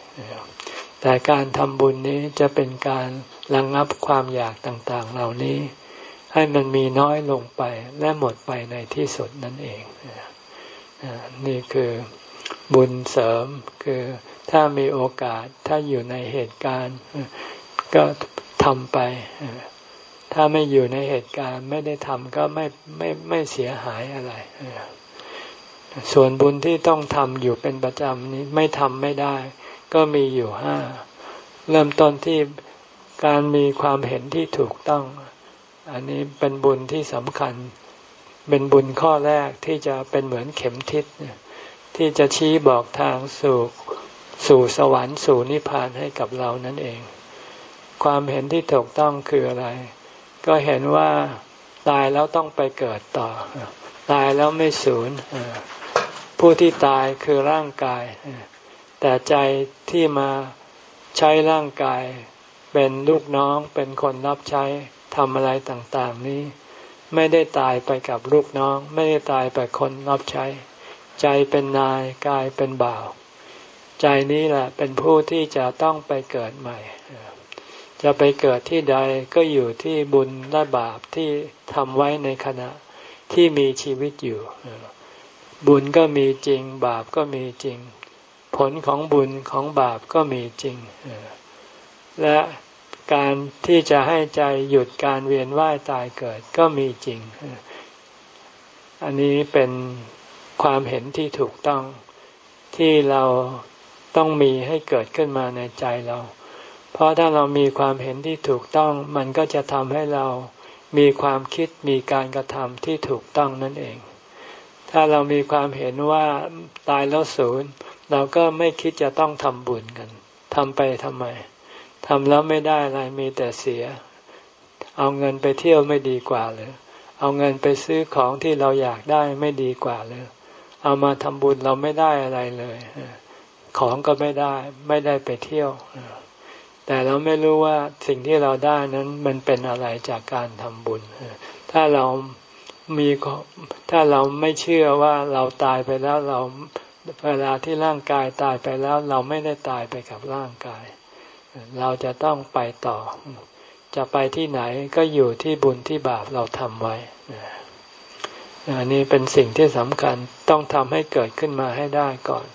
ๆ แต่การทำบุญนี้จะเป็นการระงงับความอยากต่างๆ เหล่านี้ ให้มันมีน้อยลงไปและหมดไปในที่สุดนั่นเองนี่คือบุญเสริมคือถ้ามีโอกาสถ้าอยู่ในเหตุการณ์ก็ทำไป ถ้าไม่อยู่ในเหตุการณ์ไม่ได้ทำก็ไม่ไม่ไม่เสียหายอะไร ส่วนบุญที่ต้องทำอยู่เป็นประจำนี้ไม่ทำไม่ได้ ก็มีอยู่ห้าเริ่มต้นที่การมีความเห็นที่ถูกต้อง อันนี้เป็นบุญที่สำคัญ เป็นบุญข้อแรกที่จะเป็นเหมือนเข็มทิศที่จะชี้บอกทางสู่สู่สวรรค์สู่นิพพานให้กับเรานั่นเอง ความเห็นที่ถูกต้องคืออะไร ก็เห็นว่าตายแล้วต้องไปเกิดต่อ ตายแล้วไม่สูญ ผู้ที่ตายคือร่างกาย แต่ใจที่มาใช้ร่างกาย เป็นลูกน้องเป็นคนรับใช้ทำอะไรต่างๆ นี้ ไม่ได้ตายไปกับลูกน้อง ไม่ได้ตายไปคนรับใช้ ใจเป็นนายกายเป็นบ่าว ใจนี้แหละเป็นผู้ที่จะต้องไปเกิดใหม่ จะไปเกิดที่ใดก็อยู่ที่บุญและบาปที่ทำไว้ในขณะที่มีชีวิตอยู่ บุญก็มีจริง บาปก็มีจริง ผลของบุญของบาปก็มีจริง และการที่จะให้ใจหยุดการเวียนว่ายตายเกิดก็มีจริง อันนี้เป็นความเห็นที่ถูกต้องที่เราต้องมีให้เกิดขึ้นมาในใจเรา เพราะถ้าเรามีความเห็นที่ถูกต้อง มันก็จะทำให้เรามีความคิดมีการกระทำที่ถูกต้องนั่นเอง ถ้าเรามีความเห็นว่าตายแล้วศูนย์เราก็ไม่คิดจะต้องทำบุญกันทำไปทำไมทำแล้วไม่ได้อะไรมีแต่เสีย เอาเงินไปเที่ยวไม่ดีกว่าเลยเอาเงินไปซื้อของที่เราอยากได้ไม่ดีกว่าเลยเอามาทำบุญเราไม่ได้อะไรเลยของก็ไม่ได้ ไม่ได้ไปเที่ยว แต่เราไม่รู้ว่าสิ่งที่เราได้นั้นมันเป็นอะไรจากการทำบุญ ถ้าเรา มีถ้าเราไม่เชื่อว่าเราตายไปแล้วเราเวลาที่ร่างกายตายไปแล้ว เราไม่ได้ตายไปกับร่างกาย เราจะต้องไปต่อ จะไปที่ไหนก็อยู่ที่บุญที่บาปเราทำไว้อันนี้เป็นสิ่งที่สำคัญต้องทำให้เกิดขึ้นมาให้ได้ก่อน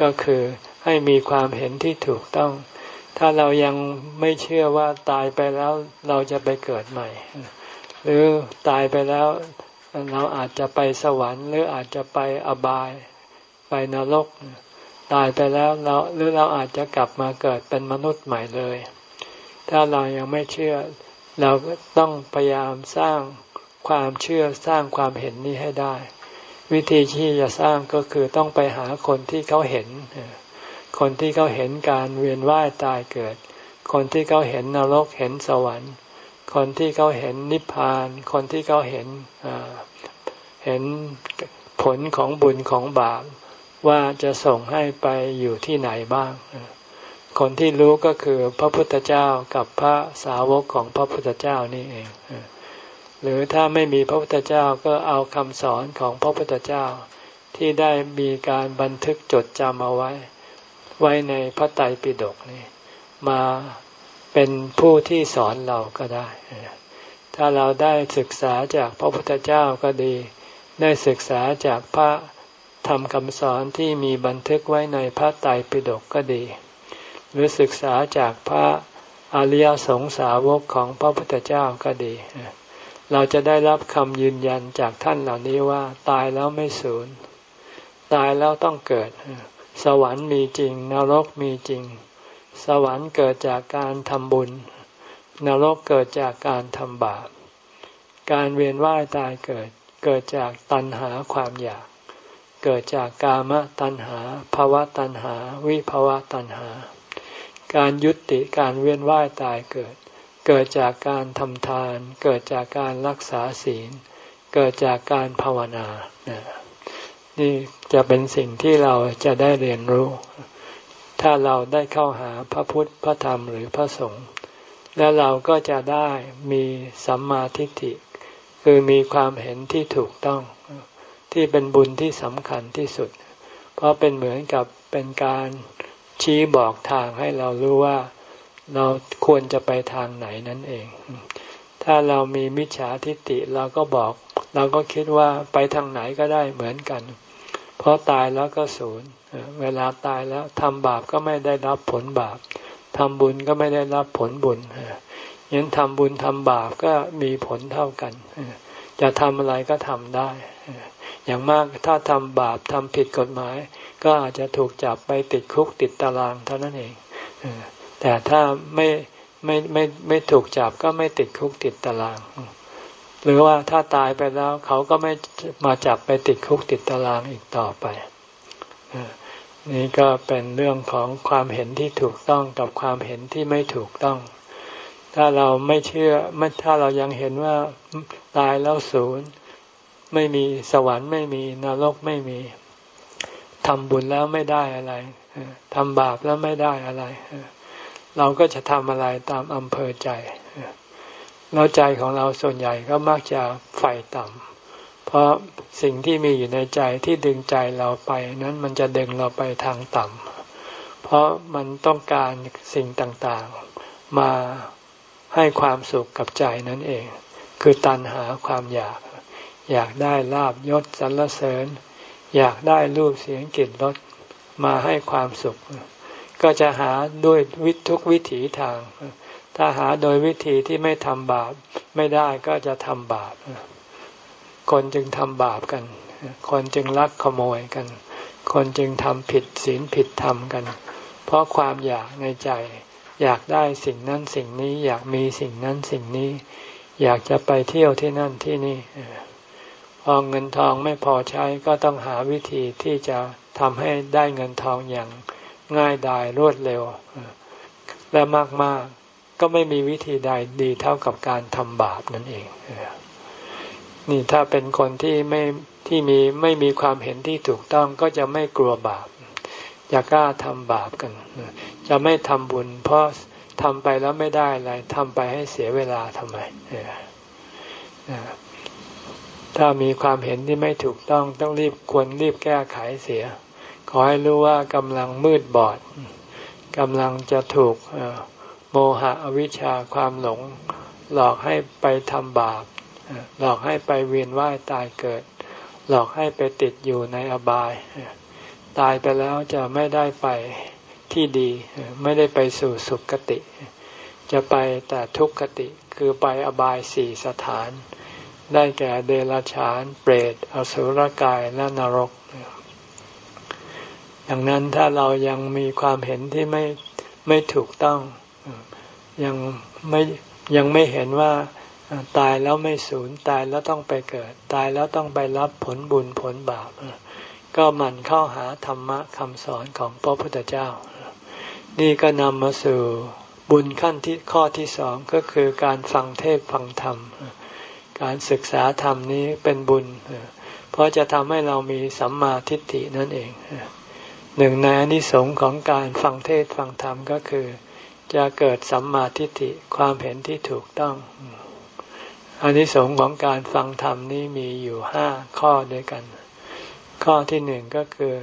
ก็คือให้มีความเห็นที่ถูกต้อง ถ้าเรายังไม่เชื่อว่าตายไปแล้วเราจะไปเกิดใหม่ หรือตายไปแล้ว เราอาจจะไปสวรรค์ หรืออาจจะไปอบาย ไปนรก ตายไปแล้วเราหรือเราอาจจะกลับมาเกิดเป็นมนุษย์ใหม่เลย ถ้าเรายังไม่เชื่อ เราก็ต้องพยายามสร้างความเชื่อสร้างความเห็นนี้ให้ได้ วิธีที่จะสร้างก็คือต้องไปหาคนที่เขาเห็น คนที่เขาเห็นการเวียนว่ายตายเกิด คนที่เขาเห็นนรกเห็นสวรรค์ คนที่เขาเห็นนิพพาน คนที่เขาเห็น เห็นผลของบุญของบาปว่าจะส่งให้ไปอยู่ที่ไหนบ้าง คนที่รู้ก็คือพระพุทธเจ้ากับพระสาวกของพระพุทธเจ้านี่เอง หรือถ้าไม่มีพระพุทธเจ้าก็เอาคำสอนของพระพุทธเจ้า ที่ได้มีการบันทึกจดจำเอาไว้ ไว้ในพระไตรปิฎกนี่มาเป็นผู้ที่สอนเราก็ได้ ถ้าเราได้ศึกษาจากพระพุทธเจ้าก็ดี ได้ศึกษาจากพระธรรมคำสอนที่มีบันทึกไว้ในพระไตรปิฎกก็ดี หรือศึกษาจากพระอริยสงสาวกของพระพุทธเจ้าก็ดี เราจะได้รับคำยืนยันจากท่านเหล่านี้ว่า ตายแล้วไม่สูญ ตายแล้วต้องเกิด สวรรค์มีจริง นรกมีจริง สวรรค์เกิดจากการทำบุญ นรกเกิดจากการทำบาป การเวียนว่ายตายเกิด เกิดจากตัณหาความอยาก เกิดจากกามตัณหาภาวะตัณหา วิภาวะตัณหา การยุติการเวียนว่ายตายเกิด เกิดจากการทำทาน เกิดจากการรักษาศีล เกิดจากการภาวนา นี่จะเป็นสิ่งที่เราจะได้เรียนรู้ ถ้าเราได้เข้าหาพระพุทธ พระธรรมหรือพระสงฆ์แล้วเราก็จะได้มีสัมมาทิฏฐิ คือมีความเห็นที่ถูกต้อง ที่เป็นบุญที่สำคัญที่สุด เพราะเป็นเหมือนกับเป็นการชี้บอกทางให้เรารู้ว่าเราควรจะไปทางไหนนั่นเอง ถ้าเรามีมิจฉาทิฏฐิเราก็บอก เราก็คิดว่าไปทางไหนก็ได้เหมือนกัน เพราะตายแล้วก็ศูนย์เวลาตายแล้วทำบาปก็ไม่ได้รับผลบาปทำบุญก็ไม่ได้รับผลบุญ ยันทำบุญทำบาปก็มีผลเท่ากัน จะทำอะไรก็ทำได้ อย่างมากถ้าทำบาปทำผิดกฎหมาย ก็อาจจะถูกจับไปติดคุกติดตารางเท่านั้นเอง แต่ถ้าไม่ไม่ไม่ไม่ถูกจับก็ไม่ติดคุกติดตาราง หรือว่าถ้าตายไปแล้วเขาก็ไม่มาจับไปติดคุกติดตารางอีกต่อไปนี่ก็เป็นเรื่องของความเห็นที่ถูกต้องกับความเห็นที่ไม่ถูกต้อง ถ้าเราไม่เชื่อไม่ถ้าเรายังเห็นว่าตายแล้วศูนย์ไม่มีสวรรค์ไม่มีนรกไม่มีทำบุญแล้วไม่ได้อะไรทำบาปแล้วไม่ได้อะไร เราก็จะทำอะไรตามอำเภอใจแล้วใจของเราส่วนใหญ่ก็มักจะไฟต่ำเพราะสิ่งที่มีอยู่ในใจที่ดึงใจเราไป นั้นมันจะดึงเราไปทางต่ำเพราะมันต้องการสิ่งต่างๆ มา ให้ความสุขกับใจนั่นเอง คือตัณหาความอยาก อยากได้ลาบยศสรรเสริญ อยากได้รูปเสียงกลิ่นรสมาให้ความสุข ก็จะหาด้วยวิทุกวิถีทาง ถ้าหาโดยวิธีที่ไม่ทำบาปไม่ได้ก็จะทำบาป คนจึงทำบาปกัน คนจึงลักขโมยกัน คนจึงทำผิดศีลผิดธรรมกัน เพราะความอยากในใจ อยากได้สิ่งนั้นสิ่งนี้ อยากมีสิ่งนั้นสิ่งนี้ อยากจะไปเที่ยวที่นั่นที่นี่พอเงินทองไม่พอใช้ก็ต้องหาวิธีที่จะทำให้ได้เงินทองอย่างง่ายดายรวดเร็ว และมากๆก็ไม่มีวิธีใดดีเท่ากับการทำบาปนั่นเองนี่ถ้าเป็นคนที่ไม่ที่มีไม่มีความเห็นที่ถูกต้องก็จะไม่กลัวบาป จะกล้าทำบาปกัน จะไม่ทำบุญ เพราะทำไปแล้วไม่ได้อะไรทำไปให้เสียเวลาทำไมถ้ามีความเห็นที่ไม่ถูกต้องต้องรีบควรรีบแก้ไขเสีย ขอให้รู้ว่ากำลังมืดบอดกำลังจะถูกโมหะอวิชชาความหลง หลอกให้ไปทำบาป หลอกให้ไปเวียนว่ายตายเกิด หลอกให้ไปติดอยู่ในอบาย ตายไปแล้วจะไม่ได้ไปที่ดี ไม่ได้ไปสู่สุคติ จะไปแต่ทุกขติคือไปอบายสี่สถาน ได้แก่เดรัจฉาน เปรต อสุรกาย และนรกอย่างนั้นถ้าเรายังมีความเห็นที่ไม่ไม่ถูกต้อง ยังไม่ยังไม่เห็นว่าตายแล้วไม่สูญตายแล้วต้องไปเกิด ตายแล้วต้องไปรับผลบุญผลบาป ก็หมั่นเข้าหาธรรมะคำสอนของพระพุทธเจ้า นี่ก็นำมาสู่บุญขั้นที่ข้อที่สองก็คือการฟังเทศฟังธรรม การศึกษาธรรมนี้เป็นบุญ เพราะจะทำให้เรามีสัมมาทิฏฐินั่นเอง หนึ่งในอนิสงส์ของการฟังเทศฟังธรรมก็คือ จะเกิดสัมมาทิฏฐิความเห็นที่ถูกต้องอนิสงส์ของการฟังธรรมนี้มีอยู่ห้าข้อด้วยกัน ข้อที่หนึ่งก็คือ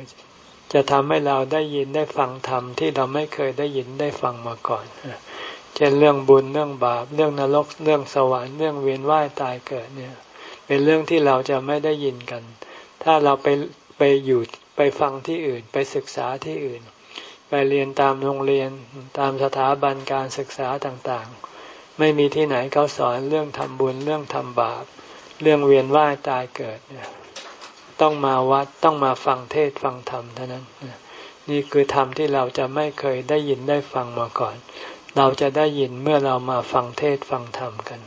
จะทำให้เราได้ยินได้ฟังธรรมที่เราไม่เคยได้ยินได้ฟังมาก่อน เช่นเรื่องบุญเรื่องบาป เรื่องนรก เรื่องสวรรค์เรื่องเวียนว่ายตายเกิดเนี่ย เป็นเรื่องที่เราจะไม่ได้ยินกัน ถ้าเราไปไปอยู่ไปฟังที่อื่น ไปศึกษาที่อื่น ไปเรียนตามโรงเรียนตามสถาบันการศึกษาต่างๆ ไม่มีที่ไหนเขาสอนเรื่องทำบุญเรื่องทำบาป เรื่องเวียนว่ายตายเกิดเนี่ย ต้องมาวัดต้องมาฟังเทศฟังธรรมเท่านั้น นี่คือธรรมที่เราจะไม่เคยได้ยินได้ฟังมาก่อน เราจะได้ยินเมื่อเรามาฟังเทศฟังธรรมกัน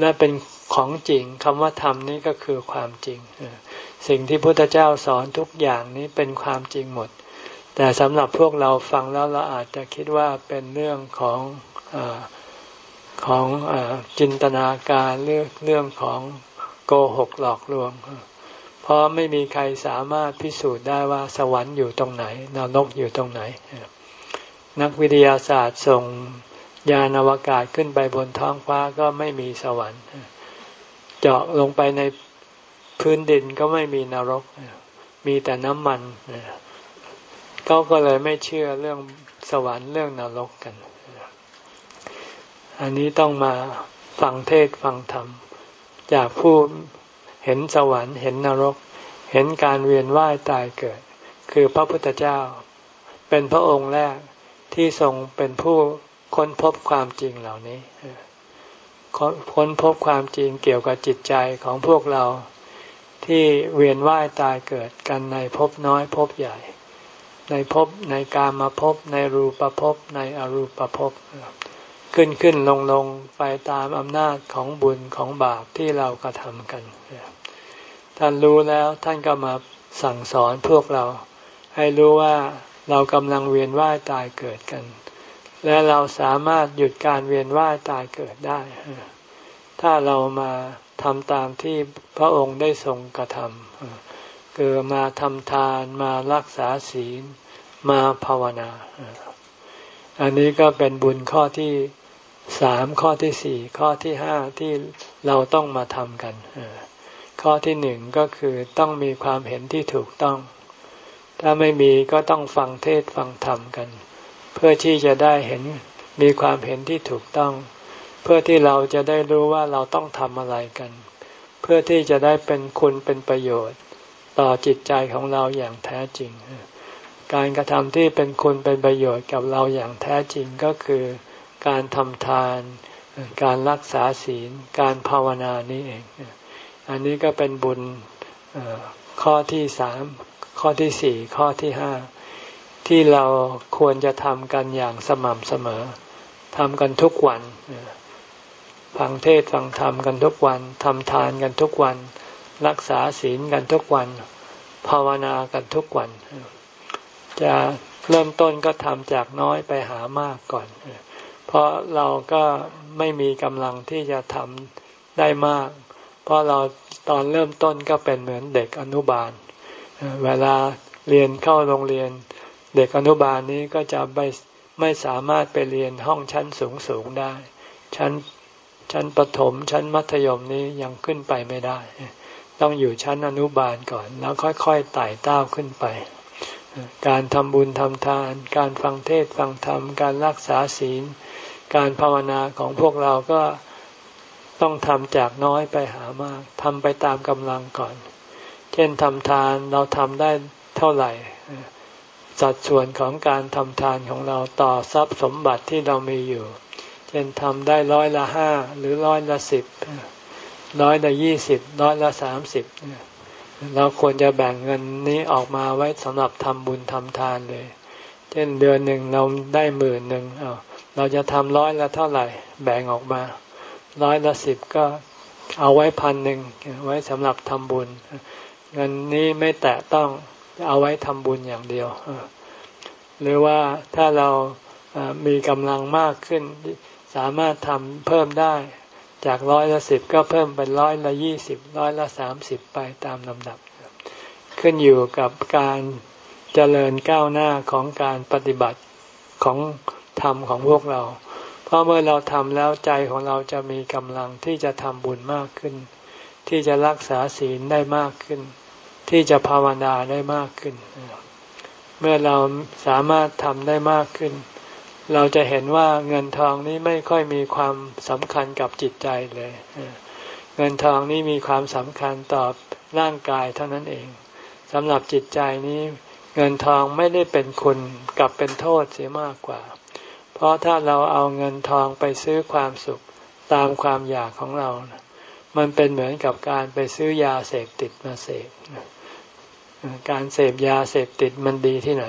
และเป็นของจริงคำว่าธรรมนี้ก็คือความจริง สิ่งที่พระพุทธเจ้าสอนทุกอย่างนี้เป็นความจริงหมด แต่สำหรับพวกเราฟังแล้วเราอาจจะคิดว่าเป็นเรื่องของอของอจินตนาการเรื่องเรื่องของโกหกหลอกลวง เพราะไม่มีใครสามารถพิสูจน์ได้ว่าสวรรค์อยู่ตรงไหนนรกอยู่ตรงไหน นักวิทยาศาสตร์ส่งยานอวกาศขึ้นไปบนท้องฟ้าก็ไม่มีสวรรค์ เจาะลงไปในพื้นดินก็ไม่มีนรก มีแต่น้ำมันเขาก็เลยไม่เชื่อเรื่องสวรรค์เรื่องนรกกัน อันนี้ต้องมาฟังเทศฟังธรรม จากผู้ เห็นสวรรค์เห็นนรก เห็นการเวียนว่ายตายเกิด คือพระพุทธเจ้า เป็นพระองค์แรกที่ทรงเป็นผู้ค้นพบความจริงเหล่านี้ ค้นพบความจริงเกี่ยวกับจิตใจของพวกเราที่เวียนว่ายตายเกิดกันในภพน้อยภพใหญ่ ในภพในกามาภพในรูปภพในอรูปภพขึ้นขึ้นลงลงไปตามอำนาจของบุญของบาปที่เรากระทำกัน ท่านรู้แล้วท่านก็มาสั่งสอนพวกเรา ให้รู้ว่าเรากำลังเวียนว่ายตายเกิดกัน และเราสามารถหยุดการเวียนว่ายตายเกิดได้ ถ้าเรามาทำตามที่พระองค์ได้ทรงกระทำคือมาทำทานมารักษาศีลมาภาวนา อันนี้ก็เป็นบุญข้อที่สามข้อที่สี่ข้อที่ห้าที่เราต้องมาทำกัน ข้อที่หนึ่งก็คือต้องมีความเห็นที่ถูกต้อง ถ้าไม่มีก็ต้องฟังเทศฟังธรรมกัน เพื่อที่จะได้เห็นมีความเห็นที่ถูกต้อง เพื่อที่เราจะได้รู้ว่าเราต้องทำอะไรกัน เพื่อที่จะได้เป็นคุณเป็นประโยชน์ ต่อจิตใจของเราอย่างแท้จริง การกระทำที่เป็นคุณเป็นประโยชน์กับเราอย่างแท้จริงก็คือ การทำทาน การรักษาศีล การภาวนานี้เอง อันนี้ก็เป็นบุญข้อที่สามข้อที่สี่ข้อที่ห้าที่เราควรจะทำกันอย่างสม่ำเสมอทำกันทุกวันฟังเทศฟังธรรมกันทุกวันทำทานกันทุกวัน รักษาศีลกันทุกวัน ภาวนากันทุกวัน จะเริ่มต้นก็ทำจากน้อยไปหามากก่อน เพราะเราก็ไม่มีกำลังที่จะทำได้มาก เพราะเราตอนเริ่มต้นก็เป็นเหมือนเด็กอนุบาล เวลาเรียนเข้าโรงเรียน เด็กอนุบาลนี้ก็จะไม่ไม่สามารถไปเรียนห้องชั้นสูงสูงได้ ชั้นชั้นประถมชั้นมัธยมนี้ยังขึ้นไปไม่ได้ ต้องอยู่ชั้นอนุบาลก่อน แล้วค่อยๆไต่เต้าขึ้นไป การทำบุญทำทาน การฟังเทศฟังธรรม การรักษาศีล การภาวนาของพวกเราก็ ต้องทำจากน้อยไปหามากทำไปตามกำลังก่อน เช่นทำทานเราทำได้เท่าไหร่ สัดส่วนของการทำทานของเราต่อทรัพย์สมบัติที่เรามีอยู่ เช่นทำได้ร้อยละห้าหรือร้อยละสิบร้อยละยี่สิบร้อยละสามสิบเราควรจะแบ่งเงินนี้ออกมาไว้สำหรับทำบุญทำทานเลย เช่นเดือนหนึ่งเราได้หมื่นหนึ่งเอาเราจะทำร้อยละเท่าไหร่ แบ่งออกมา ร้อยละสิบก็เอาไว้พันหนึ่งไว้สำหรับทำบุญ เงินนี้ไม่แตะต้องเอาไว้ทำบุญอย่างเดียว หรือว่าถ้าเรามีกำลังมากขึ้น สามารถทำเพิ่มได้จากร้อยละสิบก็เพิ่มเป็นร้อยละยี่สิบร้อยละสามสิบไปตามลำดับ ขึ้นอยู่กับการเจริญก้าวหน้าของการปฏิบัติของธรรมของพวกเรา ราะเมื่อเราทำแล้วใจของเราจะมีกำลังที่จะทำบุญมากขึ้น ที่จะรักษาศีลได้มากขึ้น ที่จะภาวนาได้มากขึ้น เมื่อเราสามารถทำได้มากขึ้น เราจะเห็นว่าเงินทองนี้ไม่ค่อยมีความสำคัญกับจิตใจเลย เงินทองนี้มีความสำคัญต่อร่างกายเท่านั้นเองสำหรับจิตใจนี้ เงินทองไม่ได้เป็นคุณกลับเป็นโทษเสียมากกว่า ราะถ้าเราเอาเงินทองไปซื้อความสุขตามความอยากของเรา มันเป็นเหมือนกับการไปซื้อยาเสพติดมาเสพการเสพยาเสพติดมันดีที่ไหน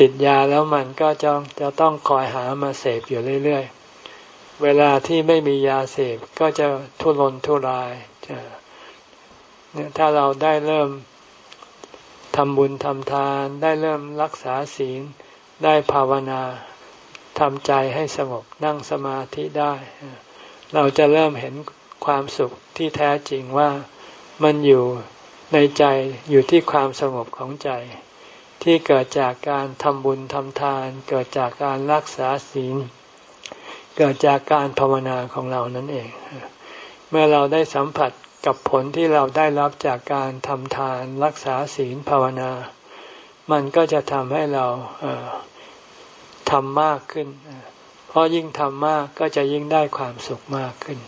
ติดยาแล้วมันก็จะจะต้องคอยหามาเสพอยู่เรื่อยๆ เวลาที่ไม่มียาเสพก็จะทุรนทุรายเนี่ยถ้าเราได้เริ่มทำบุญทำทาน ได้เริ่มรักษาศีล ได้ภาวนา ทำใจให้สงบนั่งสมาธิได้ เราจะเริ่มเห็นความสุขที่แท้จริงว่ามันอยู่ในใจอยู่ที่ความสงบของใจ ที่เกิดจากการทำบุญทำทาน เกิดจากการรักษาศีล เกิดจากการภาวนาของเรานั่นเอง เมื่อเราได้สัมผัสกับผลที่เราได้รับจากการทำทานรักษาศีลภาวนา มันก็จะทำให้เรา ทำมากขึ้น เพราะยิ่งทำมากก็จะยิ่งได้ความสุขมากขึ้น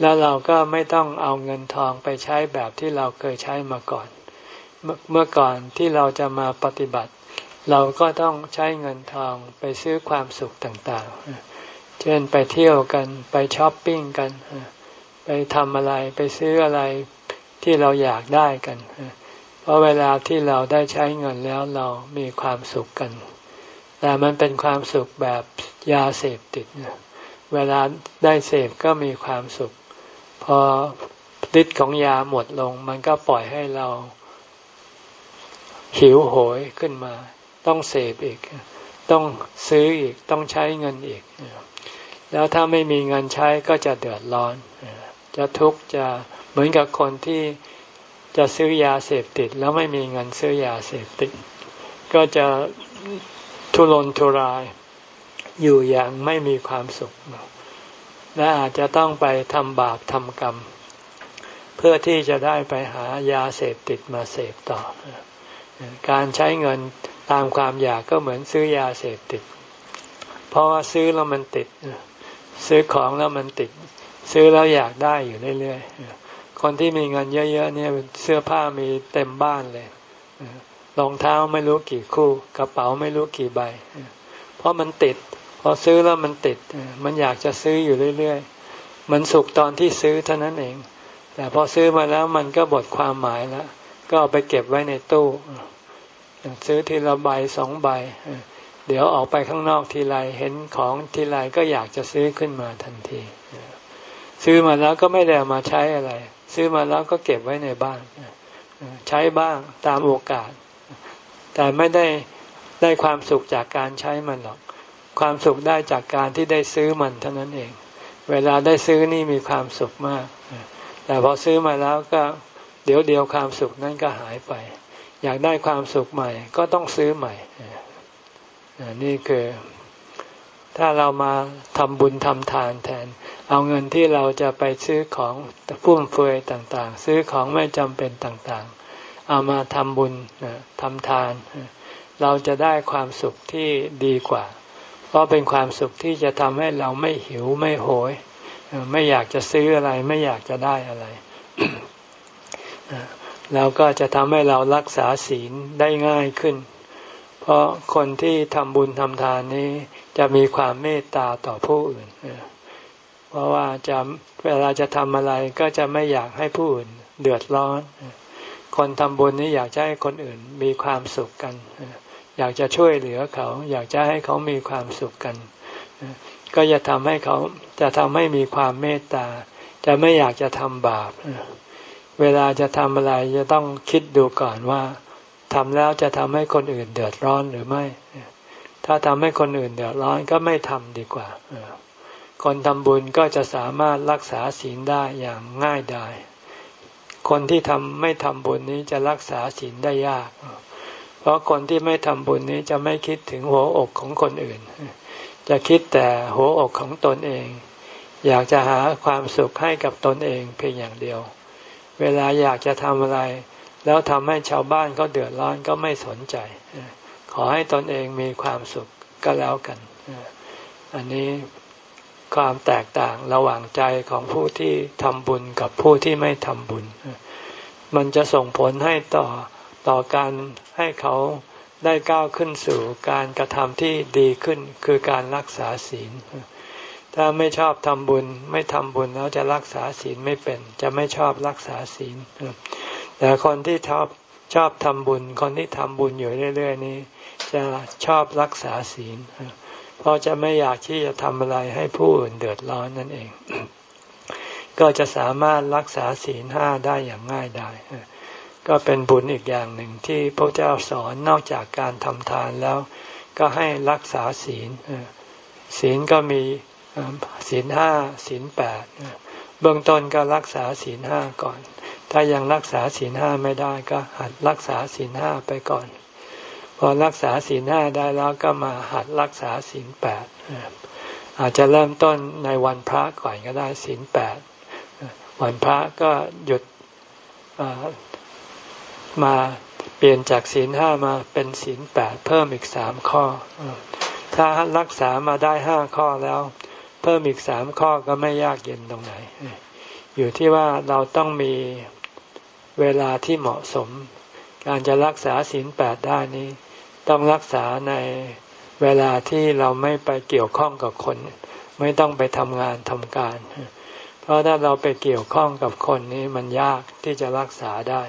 แล้วเราก็ไม่ต้องเอาเงินทองไปใช้แบบที่เราเคยใช้มาก่อน เมื่อก่อนที่เราจะมาปฏิบัติ เราก็ต้องใช้เงินทองไปซื้อความสุขต่างๆ เช่นไปเที่ยวกันไปช้อปปิ้งกัน ไปทำอะไรไปซื้ออะไรที่เราอยากได้กัน เพราะเวลาที่เราได้ใช้เงินแล้วเรามีความสุขกัน แต่มันเป็นความสุขแบบยาเสพติด เวลาได้เสพก็มีความสุข พอฤทธิ์ของยาหมดลง มันก็ปล่อยให้เราหิวโหยขึ้นมา ต้องเสพอีก ต้องซื้ออีก ต้องใช้เงินอีก แล้วถ้าไม่มีเงินใช้ก็จะเดือดร้อน จะทุกข์จะเหมือนกับคนที่จะซื้อยาเสพติด แล้วไม่มีเงินซื้อยาเสพติด ก็จะ ทุรนทุรายอยู่อย่างไม่มีความสุข และอาจจะต้องไปทำบาปทำกรรม เพื่อที่จะได้ไปหายาเสพติดมาเสพต่อ การใช้เงินตามความอยากก็เหมือนซื้อยาเสพติด เพราะว่าซื้อแล้วมันติด ซื้อของแล้วมันติด ซื้อแล้วอยากได้อยู่เรื่อยๆคนที่มีเงินเยอะๆเนี่ยเสื้อผ้ามีเต็มบ้านเลย รองเท้าไม่รู้กี่คู่ กระเป๋าไม่รู้กี่ใบ เพราะมันติด พอซื้อแล้วมันติด มันอยากจะซื้ออยู่เรื่อยๆ มันสุขตอนที่ซื้อเท่านั้นเอง แต่พอซื้อมาแล้วมันก็บดความหมายแล้วก็เอาไปเก็บไว้ในตู้ซื้อทีละใบสองใบ เดี๋ยวออกไปข้างนอกทีไรเห็นของทีไรก็อยากจะซื้อขึ้นมาทันที ซื้อมาแล้วก็ไม่ได้มาใช้อะไร ซื้อมาแล้วก็เก็บไว้ในบ้าน ใช้บ้างตามโอกาส แต่ไม่ได้ได้ความสุขจากการใช้มันหรอก ความสุขได้จากการที่ได้ซื้อมันเท่านั้นเอง เวลาได้ซื้อนี่มีความสุขมาก แต่พอซื้อมาแล้วก็เดี๋ยวเดียวความสุขนั้นก็หายไป อยากได้ความสุขใหม่ ก็ต้องซื้อใหม่นี่คือถ้าเรามาทำบุญทำทานแทน เอาเงินที่เราจะไปซื้อของฟุ่มเฟือยต่างๆ ซื้อของไม่จำเป็นต่างๆ เอามาทำบุญทำทาน เราจะได้ความสุขที่ดีกว่า เพราะเป็นความสุขที่จะทำให้เราไม่หิวไม่โหย ไม่อยากจะซื้ออะไรไม่อยากจะได้อะไรแล้วก็จะทำให้เรารักษาศีลได้ง่ายขึ้น เพราะคนที่ทำบุญทำทานนี้ จะมีความเมตตาต่อผู้อื่น เพราะว่าจะเวลาจะทำอะไรก็จะไม่อยากให้ผู้อื่นเดือดร้อน คนทำบุญนี้อยากจะให้คนอื่นมีความสุขกัน อยากจะช่วยเหลือเขา อยากจะให้เขามีความสุขกัน ก็จะทำให้เขาจะทำให้มีความเมตตา จะไม่อยากจะทำบาป เวลาจะทำอะไรจะต้องคิดดูก่อนว่าทำแล้วจะทำให้คนอื่นเดือดร้อนหรือไม่ ถ้าทำให้คนอื่นเดือดร้อนก็ไม่ทำดีกว่า คนทำบุญก็จะสามารถรักษาศีลได้อย่างง่ายดาย คนที่ทำไม่ทำบุญนี้จะรักษาศีลได้ยาก เพราะคนที่ไม่ทำบุญนี้จะไม่คิดถึงหัวอกของคนอื่น จะคิดแต่หัวอกของตนเอง อยากจะหาความสุขให้กับตนเองเพียงอย่างเดียว เวลาอยากจะทำอะไร แล้วทำให้ชาวบ้านเขาเดือดร้อนก็ไม่สนใจ ขอให้ตนเองมีความสุขก็แล้วกัน อันนี้ ความแตกต่างระหว่างใจของผู้ที่ทำบุญกับผู้ที่ไม่ทำบุญ มันจะส่งผลให้ต่อต่อการให้เขาได้ก้าวขึ้นสู่การกระทำที่ดีขึ้นคือการรักษาศีล ถ้าไม่ชอบทำบุญ ไม่ทำบุญแล้วจะรักษาศีลไม่เป็น จะไม่ชอบรักษาศีล แต่คนที่ชอบชอบทำบุญ คนที่ทำบุญอยู่เรื่อย ๆ นี้ จะชอบรักษาศีล เพราะจะไม่อยากที่จะทำอะไรให้ผู้อื่นเดือดร้อนนั่นเอง ก็จะสามารถรักษาศีลห้าได้อย่างง่ายไดายก็เป็นบุญอีกอย่างหนึ่งที่พระเจ้าสอนนอกจากการทำทานแล้ว ก็ให้รักษาศีลศีลก็มีศีลห้าศีลแปดเบื้องต้นก็รักษาศีลห้าก่อน ถ้ายังรักษาศีลห้าไม่ได้ก็หัดรักษาศีลห้าไปก่อน พอรักษาศีลห้าได้แล้วก็มาหัดรักษาศีลแปดอาจจะเริ่มต้นในวันพระก่อนก็ได้ศีลแปดวันพระก็หยุดมาเปลี่ยนจากศีลห้ามาเป็นศีลแปดเพิ่มอีกสามข้อ ถ้ารักษามาได้ห้าข้อแล้ว เพิ่มอีกสามข้อก็ไม่ยากเย็นตรงไหน อยู่ที่ว่าเราต้องมีเวลาที่เหมาะสม การจะรักษาศีลแปดได้นี้ ต้องรักษาในเวลาที่เราไม่ไปเกี่ยวข้องกับคน ไม่ต้องไปทำงานทำการ เพราะถ้าเราไปเกี่ยวข้องกับคนนี้มันยากที่จะรักษาได้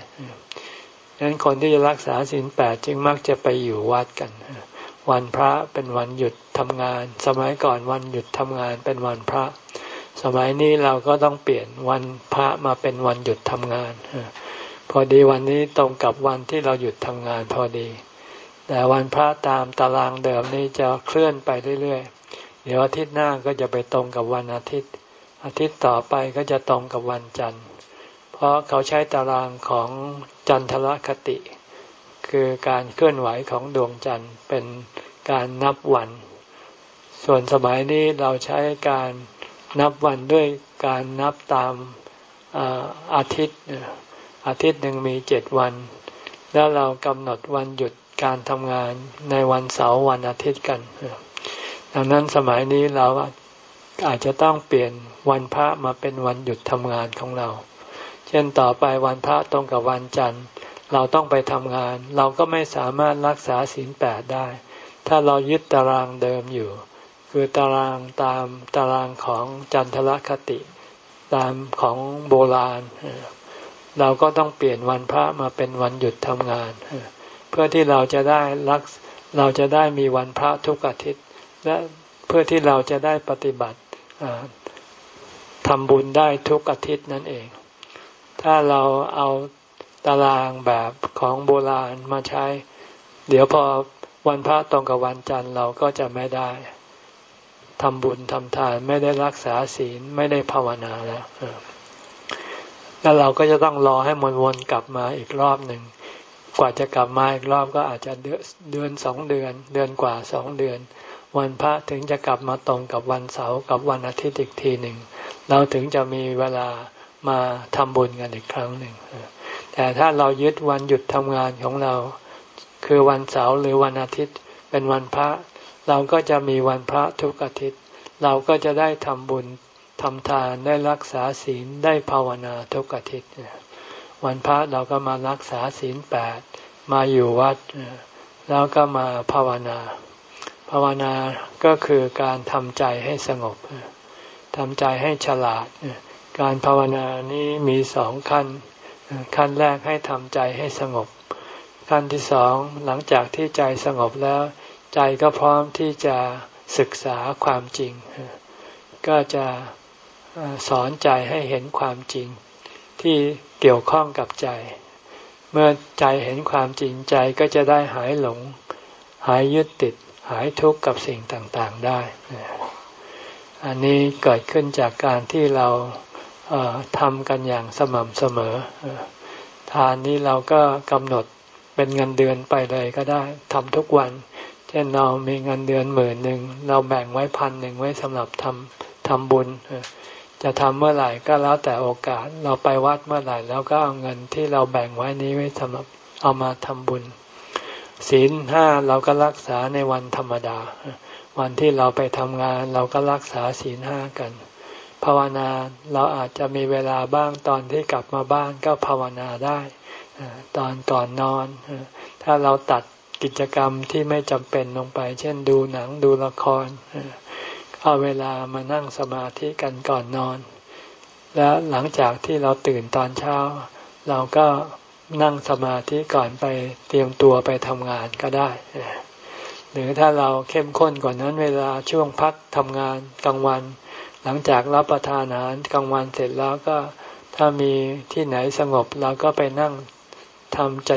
ดังนั้นคนที่จะรักษาศีลแปดจึงมักจะไปอยู่วัดกัน วันพระเป็นวันหยุดทำงาน สมัยก่อนวันหยุดทำงานเป็นวันพระ สมัยนี้เราก็ต้องเปลี่ยนวันพระมาเป็นวันหยุดทำงาน พอดีวันนี้ตรงกับวันที่เราหยุดทำงานพอดี แต่วันพระตามตารางเดิมนี้จะเคลื่อนไปเรื่อยๆ เดี๋ยวอาทิตย์หน้าก็จะไปตรงกับวันอาทิตย์ อาทิตย์ต่อไปก็จะตรงกับวันจันทร์ เพราะเขาใช้ตารางของจันทรคติ คือการเคลื่อนไหวของดวงจันทร์เป็นการนับวัน ส่วนสมัยนี้เราใช้การนับวันด้วยการนับตามอาทิตย์ อาทิตย์หนึ่งมีเจ็ดวัน แล้วเรากำหนดวันหยุด การทำงานในวันเสาร์วันอาทิตย์กัน ดังนั้นสมัยนี้เราอาจจะต้องเปลี่ยนวันพระมาเป็นวันหยุดทำงานของเรา เช่นต่อไปวันพระตรงกับวันจันทร์ เราต้องไปทำงาน เราก็ไม่สามารถรักษาศีลแปดได้ ถ้าเรายึดตารางเดิมอยู่ คือตารางตามตารางของจันทรคติ ตามของโบราณ เราก็ต้องเปลี่ยนวันพระมาเป็นวันหยุดทำงานเพื่อที่เราจะได้รักเราจะได้มีวันพระทุกอาทิตย์ และเพื่อที่เราจะได้ปฏิบัติทำบุญได้ทุกอาทิตย์นั่นเอง ถ้าเราเอาตารางแบบของโบราณมาใช้ เดี๋ยวพอวันพระตรงกับวันจันทร์เราก็จะไม่ได้ทำบุญทำทานไม่ได้รักษาศีลไม่ได้ภาวนาแล้วแล้วเราก็จะต้องรอให้มันวนกลับมาอีกรอบหนึ่ง กว่าจะกลับมาอีกรอบก็อาจจะเดือนสองเดือน เดือนกว่าสองเดือน วันพระถึงจะกลับมาตรงกับวันเสาร์กับวันอาทิตย์อีกทีหนึ่งเราถึงจะมีเวลามาทำบุญกันอีกครั้งหนึ่งแต่ถ้าเรายึดวันหยุดทำงานของเรา คือวันเสาร์หรือวันอาทิตย์เป็นวันพระ เราก็จะมีวันพระทุกอาทิตย์ เราก็จะได้ทำบุญทำทานได้รักษาศีลได้ภาวนาทุกอาทิตย์ วันพระเราก็มารักษาศีลแปดมาอยู่วัด แล้วก็มาภาวนา ภาวนาก็คือการทำใจให้สงบทำใจให้ฉลาด การภาวนานี้มีสองขั้น ขั้นแรกให้ทำใจให้สงบ ขั้นที่สองหลังจากที่ใจสงบแล้ว ใจก็พร้อมที่จะศึกษาความจริง ก็จะสอนใจให้เห็นความจริง ที่เกี่ยวข้องกับใจ เมื่อใจเห็นความจริงใจก็จะได้หายหลง หายยึดติด หายทุกข์กับสิ่งต่างๆได้ อันนี้เกิดขึ้นจากการที่เราทำกันอย่างสม่ำเสมอ ทานนี้เราก็กำหนดเป็นเงินเดือนไปเลยก็ได้ทำทุกวัน เช่นเรามีเงินเดือนหมื่นหนึ่งเราแบ่งไว้พันหนึ่งไว้สำหรับทำทำบุญ จะทำเมื่อไหร่ก็แล้วแต่โอกาสเราไปวัดเมื่อไหร่แล้วก็เอาเงินที่เราแบ่งไว้นี้ไว้สำหรับเอามาทำบุญ ศีลห้าเราก็รักษาในวันธรรมดา วันที่เราไปทำงานเราก็รักษาศีลห้ากัน ภาวนาเราอาจจะมีเวลาบ้างตอนที่กลับมาบ้านก็ภาวนาได้ตอนก่อนนอน ถ้าเราตัดกิจกรรมที่ไม่จำเป็นลงไป เช่นดูหนังดูละคร เอาเวลามานั่งสมาธิกันก่อนนอน แล้วหลังจากที่เราตื่นตอนเช้า เราก็นั่งสมาธิก่อนไปเตรียมตัวไปทำงานก็ได้ หรือถ้าเราเข้มข้นกว่านั้นเวลาช่วงพักทำงานกลางวัน หลังจากรับประทานอาหารกลางวันเสร็จแล้วก็ถ้ามีที่ไหนสงบเราก็ไปนั่งทำใจ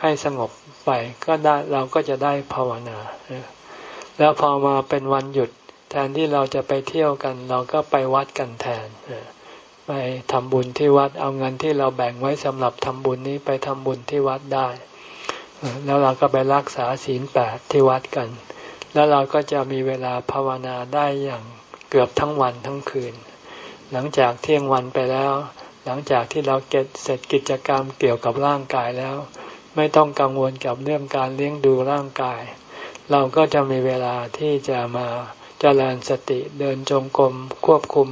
ให้สงบไปก็ได้เราก็จะได้ภาวนา แล้วพอมาเป็นวันหยุด แทนที่เราจะไปเที่ยวกัน เราก็ไปวัดกันแทนไปทำบุญที่วัดเอาเงินที่เราแบ่งไว้สำหรับทำบุญนี้ไปทำบุญที่วัดได้ แล้วเราก็ไปรักษาศีลแปดที่วัดกัน แล้วเราก็จะมีเวลาภาวนาได้อย่างเกือบทั้งวันทั้งคืน หลังจากเที่ยงวันไปแล้ว หลังจากที่เราเก็บเสร็จกิจกรรมเกี่ยวกับร่างกายแล้ว ไม่ต้องกังวลกับเรื่องการเลี้ยงดูร่างกาย เราก็จะมีเวลาที่จะมา เจริญสติเดินจงกรมควบคุม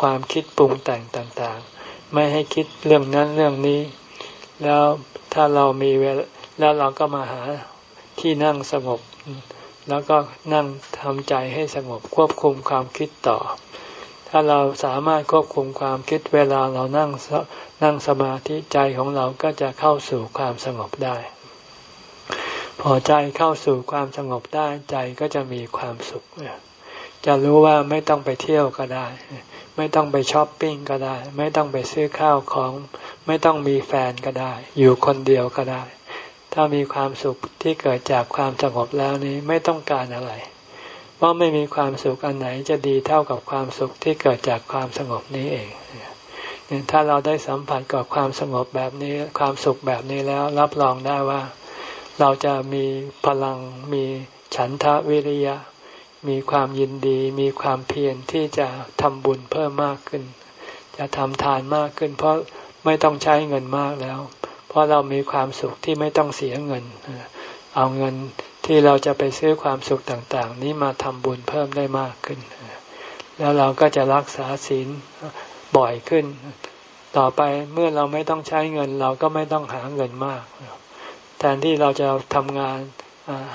ความคิดปรุงแต่งต่างๆ ไม่ให้คิดเรื่องนั้นเรื่องนี้ แล้วถ้าเรามีเวลาแล้วเราก็มาหาที่นั่งสงบ แล้วก็นั่งทำใจให้สงบควบคุมความคิดต่อ ถ้าเราสามารถควบคุมความคิดเวลาเรานั่งนั่งสมาธิใจของเราก็จะเข้าสู่ความสงบได้ พอใจเข้าสู่ความสงบได้ใจก็จะมีความสุข จะรู้ว่าไม่ต้องไปเที่ยวก็ได้ ไม่ต้องไปช้อปปิ้งก็ได้ ไม่ต้องไปซื้อข้าวของ ไม่ต้องมีแฟนก็ได้ อยู่คนเดียวก็ได้ ถ้ามีความสุขที่เกิดจากความสงบแล้วนี้ไม่ต้องการอะไร เพราะไม่มีความสุขอันไหนจะดีเท่ากับความสุขที่เกิดจากความสงบนี้เองถ้าเราได้สัมผัสกับความสงบแบบนี้ความสุขแบบนี้แล้วรับรองได้ว่า เราจะมีพลังมีฉันทะวิริยะ มีความยินดี มีความเพียรที่จะทำบุญเพิ่มมากขึ้น จะทำทานมากขึ้น เพราะไม่ต้องใช้เงินมากแล้ว เพราะเรามีความสุขที่ไม่ต้องเสียเงิน เอาเงินที่เราจะไปซื้อความสุขต่างๆ นี้มาทำบุญเพิ่มได้มากขึ้น แล้วเราก็จะรักษาศีลบ่อยขึ้นตต่อไปเมื่อเราไม่ต้องใช้เงิน เราก็ไม่ต้องหาเงินมากแทนที่เราจะทำงาน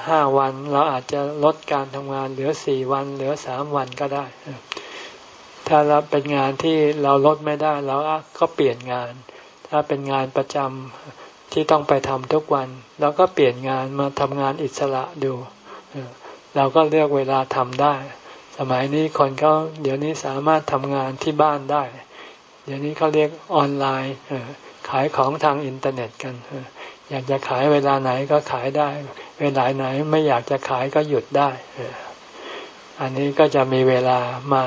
ห้าวันเราอาจจะลดการทำงานเหลือสี่วันเหลือสามวันก็ได้ ถ้าเราเป็นงานที่เราลดไม่ได้เราก็เปลี่ยนงาน ถ้าเป็นงานประจำที่ต้องไปทำทุกวันเราก็เปลี่ยนงานมาทำงานอิสระดูเราก็เลือกเวลาทำได้ สมัยนี้คนเขาเดี๋ยวนี้สามารถทำงานที่บ้านได้ เดี๋ยวนี้เขาเรียกออนไลน์ขายของทางอินเทอร์เน็ตกัน อยากจะขายเวลาไหนก็ขายได้ เวลาไหนไม่อยากจะขายก็หยุดได้ อันนี้ก็จะมีเวลามา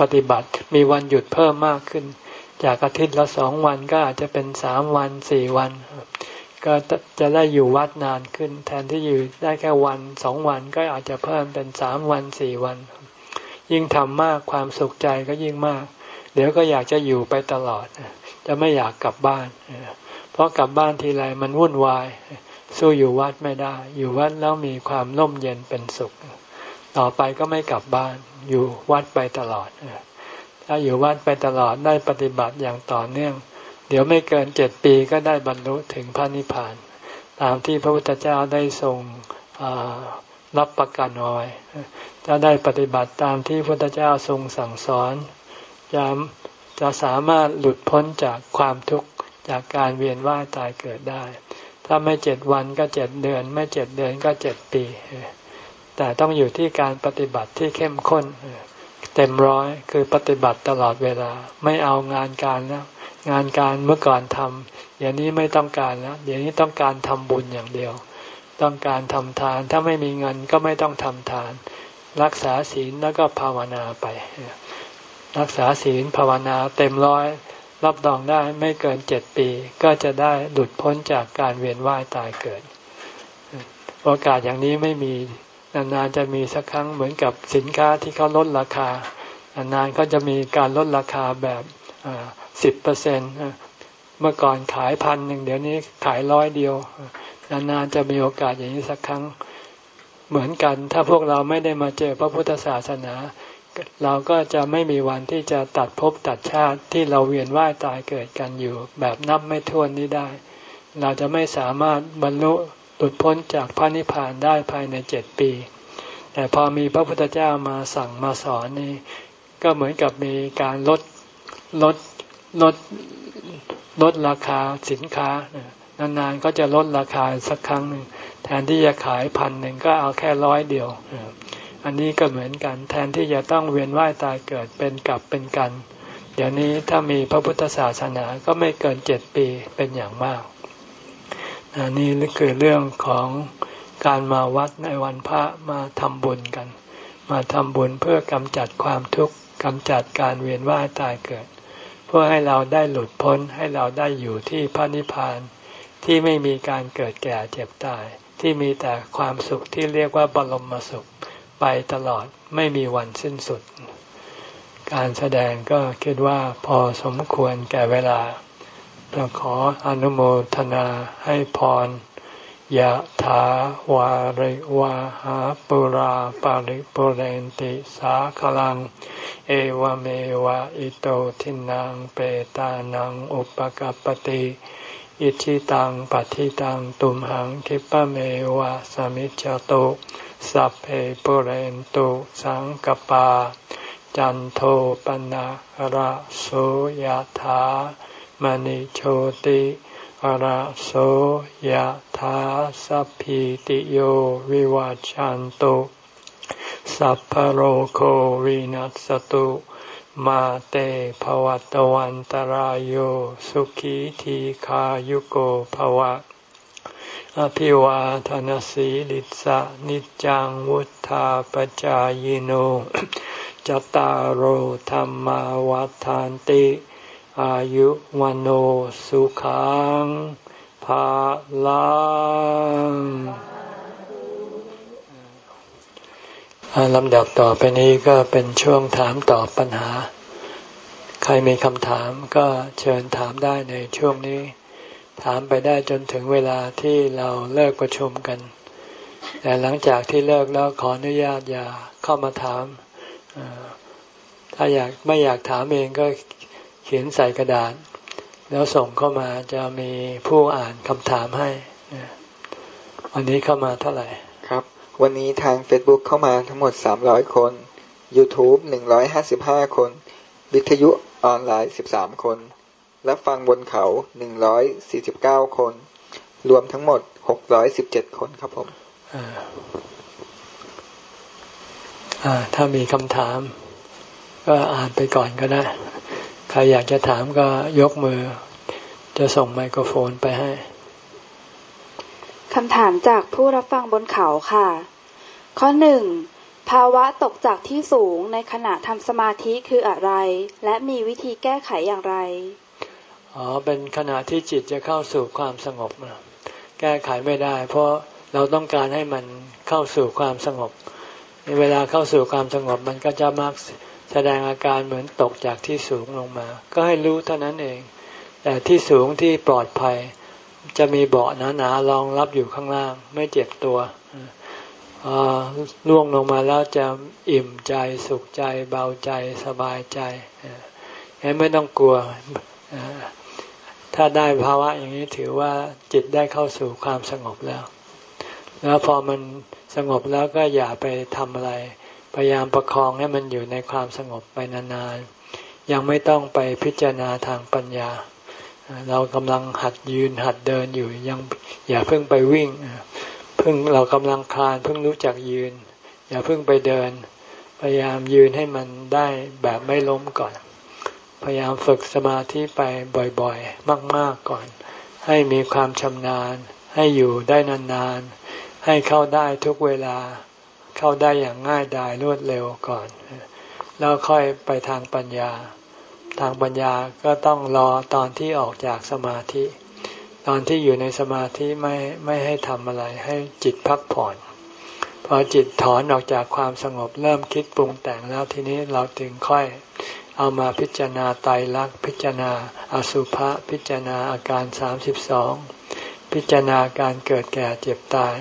ปฏิบัติ มีวันหยุดเพิ่มมากขึ้น จากอาทิตย์ละสองวันก็อาจจะเป็นสามวันสี่วัน ก็จะได้อยู่วัดนานขึ้น แทนที่อยู่ได้แค่วันสองวันก็อาจจะเพิ่มเป็นสามวันสี่วัน ยิ่งทำมากความสุขใจก็ยิ่งมาก เดี๋ยวก็อยากจะอยู่ไปตลอด จะไม่อยากกลับบ้าน เพราะกลับบ้านทีไรมันวุ่นวาย สู้อยู่วัดไม่ได้ อยู่วัดแล้วมีความร่มเย็นเป็นสุข ต่อไปก็ไม่กลับบ้าน อยู่วัดไปตลอด ถ้าอยู่วัดไปตลอดได้ปฏิบัติอย่างต่อเนื่อง เดี๋ยวไม่เกินเจ็ดปีก็ได้บรรลุถึงพระนิพพาน ตามที่พระพุทธเจ้าได้ทรงรับประกันเอาไว้ถ้าได้ปฏิบัติตามที่พระพุทธเจ้าทรงสั่งสอนจะจะสามารถหลุดพ้นจากความทุกข์ จากการเวียนว่ายตายเกิดได้ ถ้าไม่เจ็ดวันก็เจ็ดเดือน ไม่เจ็ดเดือนก็เจ็ดปี แต่ต้องอยู่ที่การปฏิบัติที่เข้มข้นเต็มร้อยคือปฏิบัติตลอดเวลา ไม่เอางานการแล้วงานการเมื่อก่อนทำอย่างนี้ไม่ต้องการแล้วเดี๋ยวนี้ต้องการทำบุญอย่างเดียว ต้องการทำทาน ถ้าไม่มีเงินก็ไม่ต้องทำทาน รักษาศีลแล้วก็ภาวนาไป รักษาศีลภาวนาเต็มร้อย รับรองได้ไม่เกินเจ็ดปี ก็จะได้หลุดพ้นจากการเวียนว่ายตายเกิด โอกาสอย่างนี้ไม่มีนานๆจะมีสักครั้งเหมือนกับสินค้าที่เขาลดราคานานๆก็จะมีการลดราคาแบบสิบเปอร์เซ็นเมื่อก่อนขายพันหนึ่งเดี๋ยวนี้ขายร้อยเดียวนานๆจะมีโอกาสอย่างนี้สักครั้งเหมือนกัน ถ้าพวกเราไม่ได้มาเจอพระพุทธศาสนา เราก็จะไม่มีวันที่จะตัดภพตัดชาติที่เราเวียนว่ายตายเกิดกันอยู่ แบบนับไม่ถ้วนนี้ได้ เราจะไม่สามารถบรรลุหลุดพ้นจากพระนิพพานได้ภายในเจ็ดปี แต่พอมีพระพุทธเจ้ามาสั่งมาสอนนี่ก็เหมือนกับมีการลดลดลดลดราคาสินค้านานๆก็จะลดราคาสักครั้งหนึ่งแทนที่จะขายพันหนึ่งก็เอาแค่ร้อยเดียว อันนี้ก็เหมือนกัน แทนที่จะต้องเวียนว่ายตายเกิดเป็นกลับเป็นกัน เดี๋ยวนี้ถ้ามีพระพุทธศาสนาก็ไม่เกินเจ็ดปีเป็นอย่างมากอันนี้คือเรื่องของการมาวัดในวันพระมาทำบุญกัน มาทำบุญเพื่อกำจัดความทุกข์กำจัดการเวียนว่ายตายเกิด เพื่อให้เราได้หลุดพ้นให้เราได้อยู่ที่พระนิพพานที่ไม่มีการเกิดแก่เจ็บตาย ที่มีแต่ความสุขที่เรียกว่าบรมสุข ไปตลอดไม่มีวันสิ้นสุด การแสดงก็คิดว่าพอสมควรแก่เวลาเราขออนุโมทนาให้พรยะถาวาริวาหาปุราปาริปุเรนติสาคลัง เอวเมวะอิโตทินังเปตานังอุปกัปติอิชิตังปัฏิตังตุมหังคิปะเมวะสมิจจโต สัพเพปุเรนตุสังกปา จันโทปนะระโสยธามณิโชติระโสยธาสัพพิติโยวิวัจจันตุสัพพโรโควินัสตุมาเตภวัตวันตารโยสุขีทีขายุโกภวะ อภิวาทนสีลิสะนิจังวุธาปจายโนจตารโหธรรมวัฏานติ อายุวันโอสุขังภาลังลำดับต่อไปนี้ก็เป็นช่วงถามตอบปัญหา ใครมีคำถามก็เชิญถามได้ในช่วงนี้ ถามไปได้จนถึงเวลาที่เราเลิกประชุมกัน แต่หลังจากที่เลิกแล้วขออนุญาตอย่าเข้ามาถาม ถ้าอยากไม่อยากถามเองก็เขียนใส่กระดาษ แล้วส่งเข้ามาจะมีผู้อ่านคำถามให้ วันนี้เข้ามาเท่าไหร่ ครับ วันนี้ทาง Facebook เข้ามาทั้งหมด 300 คน YouTube 155 คน วิทยุออนไลน์ 13 คน และฟังบนเขา149คน รวมทั้งหมด617คนครับผมถ้ามีคำถาม ก็อ่านไปก่อนก็ได้ ใครอยากจะถามก็ยกมือ จะส่งไมโครโฟนไปให้คำถามจากผู้รับฟังบนเขาค่ะ ข้อหนึ่งภาวะตกจากที่สูงในขณะทำสมาธิคืออะไร และมีวิธีแก้ไขอย่างไร อ๋อเป็นขณะที่จิตจะเข้าสู่ความสงบแก้ไขไม่ได้ เพราะเราต้องการให้มันเข้าสู่ความสงบ เวลาเข้าสู่ความสงบมันก็จะมักแสดงอาการเหมือนตกจากที่สูงลงมา ก็ให้รู้เท่านั้นเอง แต่ที่สูงที่ปลอดภัย จะมีเบาะหนาๆรองรับอยู่ข้างล่าง ไม่เจ็บตัวล่วงลงมาแล้วจะอิ่มใจสุขใจ เบาใจสบายใจไม่ต้องกลัว ถ้าได้ภาวะอย่างนี้ถือว่าจิตได้เข้าสู่ความสงบแล้ว แล้วพอมันสงบแล้วก็อย่าไปทำอะไร พยายามประคองให้มันอยู่ในความสงบไปนานๆ ยังไม่ต้องไปพิจารณาทางปัญญา เรากำลังหัดยืนหัดเดินอยู่ยังอย่าเพิ่งไปวิ่ง เพิ่งเรากำลังคลานเพิ่งรู้จักยืน อย่าเพิ่งไปเดิน พยายามยืนให้มันได้แบบไม่ล้มก่อน พยายามฝึกสมาธิไปบ่อยๆ มาก ๆก่อน ให้มีความชำนาญ ให้อยู่ได้นานๆ ให้เข้าได้ทุกเวลา เข้าได้อย่างง่ายดายรวดเร็วก่อน แล้วค่อยไปทางปัญญา ทางปัญญาก็ต้องรอตอนที่ออกจากสมาธิ ตอนที่อยู่ในสมาธิไม่ไม่ให้ทำอะไร ให้จิตพักผ่อน พอจิตถอนออกจากความสงบเริ่มคิดปรุงแต่งแล้วทีนี้เราถึงค่อย เอามาพิจารณาไตรลักษณ์พิจารณาอสุภะพิจารณาอาการสามสิบสองพิจารณาการเกิดแก่เจ็บตาย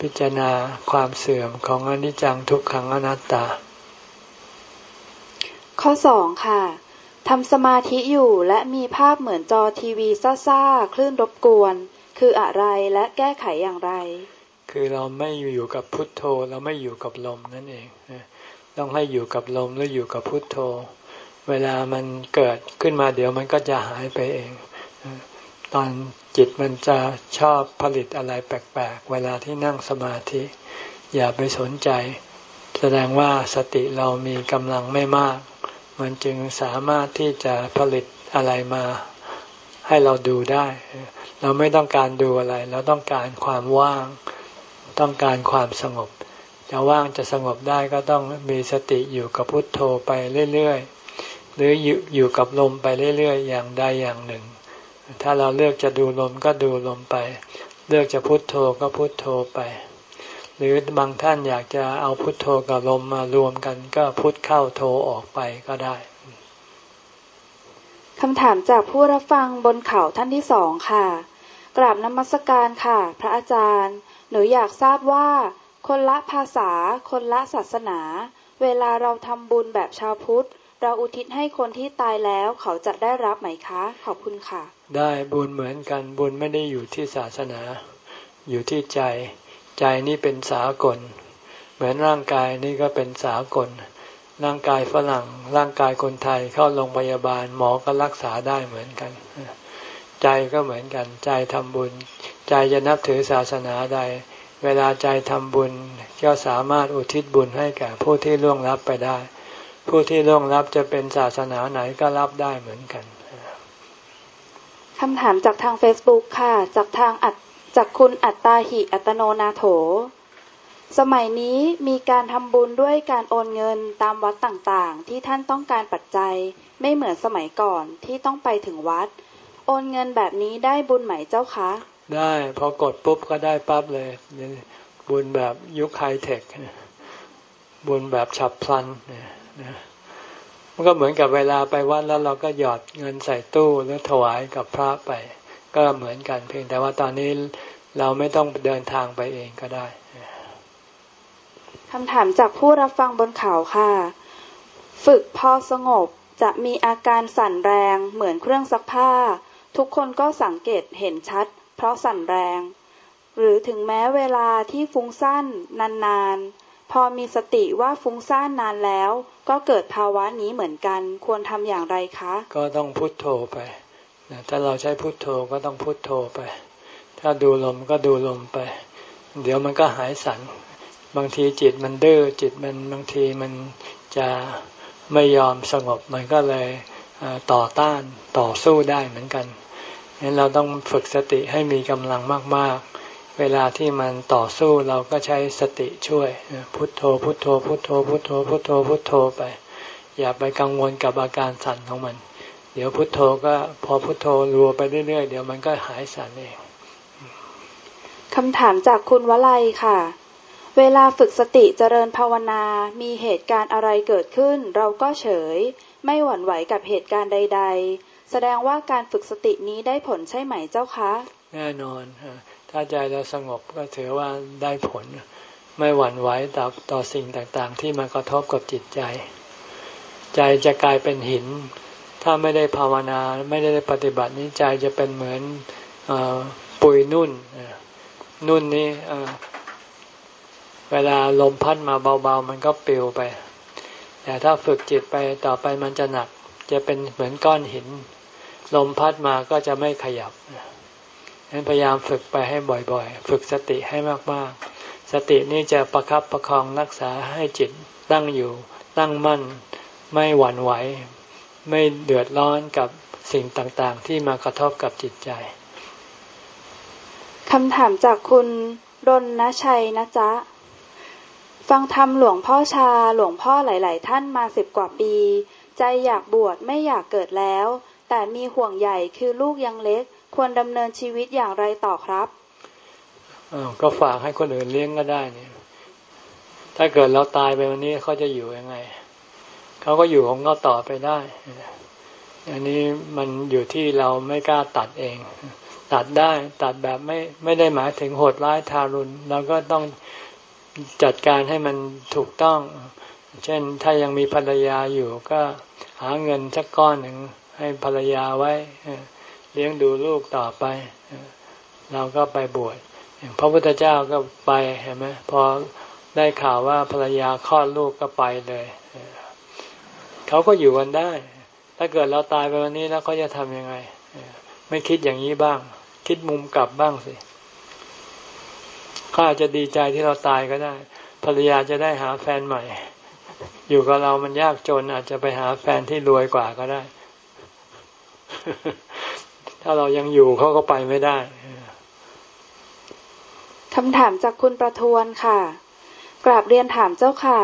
พิจารณาความเสื่อมของอนิจจังทุกขังอนัตตา ข้อสองค่ะทำสมาธิอยู่และมีภาพเหมือนจอทีวีซ่าๆคลื่นรบกวน คืออะไรและแก้ไขอย่างไร คือเราไม่อยู่กับพุทโธเราไม่อยู่กับลมนั่นเองต้องให้อยู่กับลมหรืออยู่กับพุทโธ เวลามันเกิดขึ้นมาเดี๋ยวมันก็จะหายไปเอง ตอนจิตมันจะชอบผลิตอะไรแปลกๆ เวลาที่นั่งสมาธิ อย่าไปสนใจ แสดงว่าสติเรามีกำลังไม่มาก มันจึงสามารถที่จะผลิตอะไรมาให้เราดูได้ เราไม่ต้องการดูอะไร เราต้องการความว่าง ต้องการความสงบ จะว่างจะสงบได้ก็ต้องมีสติอยู่กับพุทโธไปเรื่อยๆ หรืออยู่อยู่กับลมไปเรื่อยๆ อย่างใดอย่างหนึ่ง ถ้าเราเลือกจะดูลมก็ดูลมไป เลือกจะพุทโธก็พุทโธไป หรือบางท่านอยากจะเอาพุทโธกับลมมารวมกันก็พุทเข้าโธออกไปก็ได้คำถามจากผู้รับฟังบนเขาท่านที่สองค่ะ กราบนมัสการค่ะ พระอาจารย์ หนูอยากทราบว่า คนละภาษา คนละศาสนา เวลาเราทำบุญแบบชาวพุทธ เราอุทิศให้คนที่ตายแล้วเขาจะได้รับไหมคะ ขอบคุณค่ะ ได้บุญเหมือนกันบุญไม่ได้อยู่ที่ศาสนา อยู่ที่ใจ ใจนี่เป็นสากล เหมือนร่างกายนี่ก็เป็นสากล ร่างกายฝรั่ง ร่างกายคนไทยเข้าโรงพยาบาลหมอก็รักษาได้เหมือนกัน ใจก็เหมือนกัน ใจทำบุญ ใจจะนับถือศาสนาใด เวลาใจทำบุญก็สามารถอุทิศบุญให้แก่ผู้ที่ล่วงลับไปได้ ผู้ที่ล่วงลับจะเป็นศาสนาไหนก็รับได้เหมือนกันคำถามจากทาง Facebook ค่ะ จากทางอัดจากคุณอัตตาหิอัตโนนาโถ สมัยนี้มีการทำบุญด้วยการโอนเงินตามวัดต่างๆ ที่ท่านต้องการปัจจัยไม่เหมือนสมัยก่อนที่ต้องไปถึงวัด โอนเงินแบบนี้ได้บุญไหมเจ้าคะ ได้พอกดปุ๊บก็ได้ปั๊บเลย บุญแบบยุคไฮเทคบุญแบบฉับพลัน มันก็เหมือนกับเวลาไปวัดแล้วเราก็หยอดเงินใส่ตู้แล้วถวายกับพระไป ก็เหมือนกันเพียงแต่ว่าตอนนี้เราไม่ต้องเดินทางไปเองก็ได้คำถามจากผู้รับฟังบนเขาค่ะ ฝึกพอสงบจะมีอาการสั่นแรงเหมือนเครื่องซักผ้า ทุกคนก็สังเกตเห็นชัด เพราะสั่นแรง หรือถึงแม้เวลาที่ฟุ้งซ่านนานๆ พอมีสติว่าฟุ้งซ่านนานแล้ว ก็เกิดภาวะนี้เหมือนกัน ควรทำอย่างไรคะ ก็ต้องพุโทโธไปถ้าเราใช้พุโทโธก็ต้องพุโทโธไป ถ้าดูลมก็ดูลมไป เดี๋ยวมันก็หายสันบางทีจิตมันดื้อจิตมันบางทีมันจะไม่ยอมสงบมันก็เลยต่อต้านต่อสู้ได้เหมือนกันฉะนั้นเราต้องฝึกสติให้มีกำลังมากๆ เวลาที่มันต่อสู้เราก็ใช้สติช่วย พุทโธ พุทโธ พุทโธ พุทโธ พุทโธ พุทโธไป อย่าไปกังวลกับอาการสั่นของมัน เดี๋ยวพุทโธก็พอพุทโธรัวไปเรื่อยๆ เดี๋ยวมันก็หายสั่นเองคำถามจากคุณวลัยค่ะ เวลาฝึกสติเจริญภาวนา มีเหตุการณ์อะไรเกิดขึ้น เราก็เฉย ไม่หวั่นไหวกับเหตุการณ์ใด ๆ แสดงว่าการฝึกสตินี้ได้ผลใช่ไหมเจ้าคะ แน่นอน ถ้าใจเราสงบก็ถือว่าได้ผล ไม่หวั่นไหวต่อต่อสิ่งต่างๆ ที่มากระทบกับจิตใจ ใจจะกลายเป็นหิน ถ้าไม่ได้ภาวนาไม่ได้ปฏิบัตินี้ใจจะเป็นเหมือนอปุยนุ่นนุ่นนี้เวลาลมพัดมาเบาๆ มันก็ปลิวไป แต่ถ้าฝึกจิตไปต่อไปมันจะหนัก จะเป็นเหมือนก้อนหิน ลมพัดมาก็จะไม่ขยับ งั้นพยายามฝึกไปให้บ่อยๆ ฝึกสติให้มากๆ สตินี่จะประครับประคองรักษาให้จิตตั้งอยู่ ตั้งมั่น ไม่หวั่นไหว ไม่เดือดร้อนกับสิ่งต่างๆ ที่มากระทบกับจิตใจคำถามจากคุณรณชัยนะจ๊ะ ฟังธรรมหลวงพ่อชาหลวงพ่อหลาย ๆ ท่านมาสิบกว่าปี ใจอยากบวชไม่อยากเกิดแล้ว แต่มีห่วงใหญ่คือลูกยังเล็ก ควรดำเนินชีวิตอย่างไรต่อครับก็ฝากให้คนอื่นเลี้ยงก็ได้เนี่ย ถ้าเกิดเราตายไปวันนี้เขาจะอยู่ยังไง เขาก็อยู่ของเขาต่อไปได้ อันนี้มันอยู่ที่เราไม่กล้าตัดเอง ตัดได้ตัดแบบไม่ไม่ได้หมายถึงโหดร้ายทารุณเราก็ต้องจัดการให้มันถูกต้อง เช่นถ้ายังมีภรรยาอยู่ก็หาเงินสักก้อนหนึ่งให้ภรรยาไว้ เลี้ยงดูลูกต่อไป เราก็ไปบวชพระพุทธเจ้าก็ไปเห็นไหมพอได้ข่าวว่าภรรยาคลอดลูกก็ไปเลยเขาก็อยู่กันได้ ถ้าเกิดเราตายไปวันนี้แล้วเขาจะทำยังไงไม่คิดอย่างนี้บ้าง คิดมุมกลับบ้างสิเขาอาจจะดีใจที่เราตายก็ได้ ภรรยาจะได้หาแฟนใหม่ อยู่กับเรามันยากจนอาจจะไปหาแฟนที่รวยกว่าก็ได้ ถ้าเรายังอยู่เขาก็ไปไม่ได้คำถามจากคุณประทวนค่ะ กราบเรียนถามเจ้าค่ะ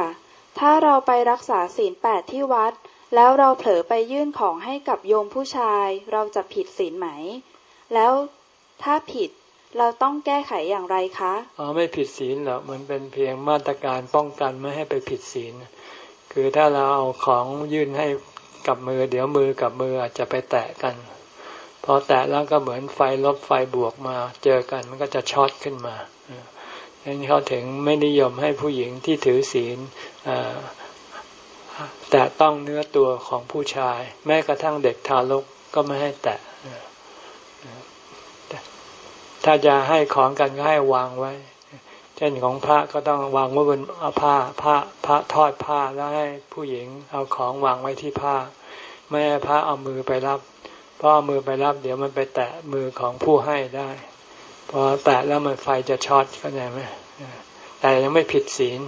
ถ้าเราไปรักษาศีลแปดที่วัด แล้วเราเผลอไปยื่นของให้กับโยมผู้ชาย เราจะผิดศีลไหม แล้วถ้าผิดเราต้องแก้ไขอย่างไรคะอ๋อไม่ผิดศีลหรอกมันเป็นเพียงมาตรการป้องกันไม่ให้ไปผิดศีล คือถ้าเราเอาของยื่นให้กับมือ เดี๋ยวมือกับมืออาจจะไปแตะกัน พอแตะแล้วก็เหมือนไฟลบไฟบวกมา เจอกันมันก็จะช็อตขึ้นมาดังนี้เขาถึงไม่นิยมให้ผู้หญิงที่ถือศีลแต่ต้องเนื้อตัวของผู้ชาย แม้กระทั่งเด็กทารกก็ไม่ให้แตะถ้าจะให้ของกันก็ให้วางไว้ เช่นของพระก็ต้องวางไว้บนผ้าผ้าพระทอดผ้าแล้วให้ผู้หญิงเอาของวางไว้ที่ผ้า ไม่ให้พระเอามือไปรับ เพราะเอมือไปรับเดี๋ยวมันไปแตะมือของผู้ให้ได้พอแตะแล้วมันไฟจะช็อตเข้าใจไหมแต่ยังไม่ผิดศีล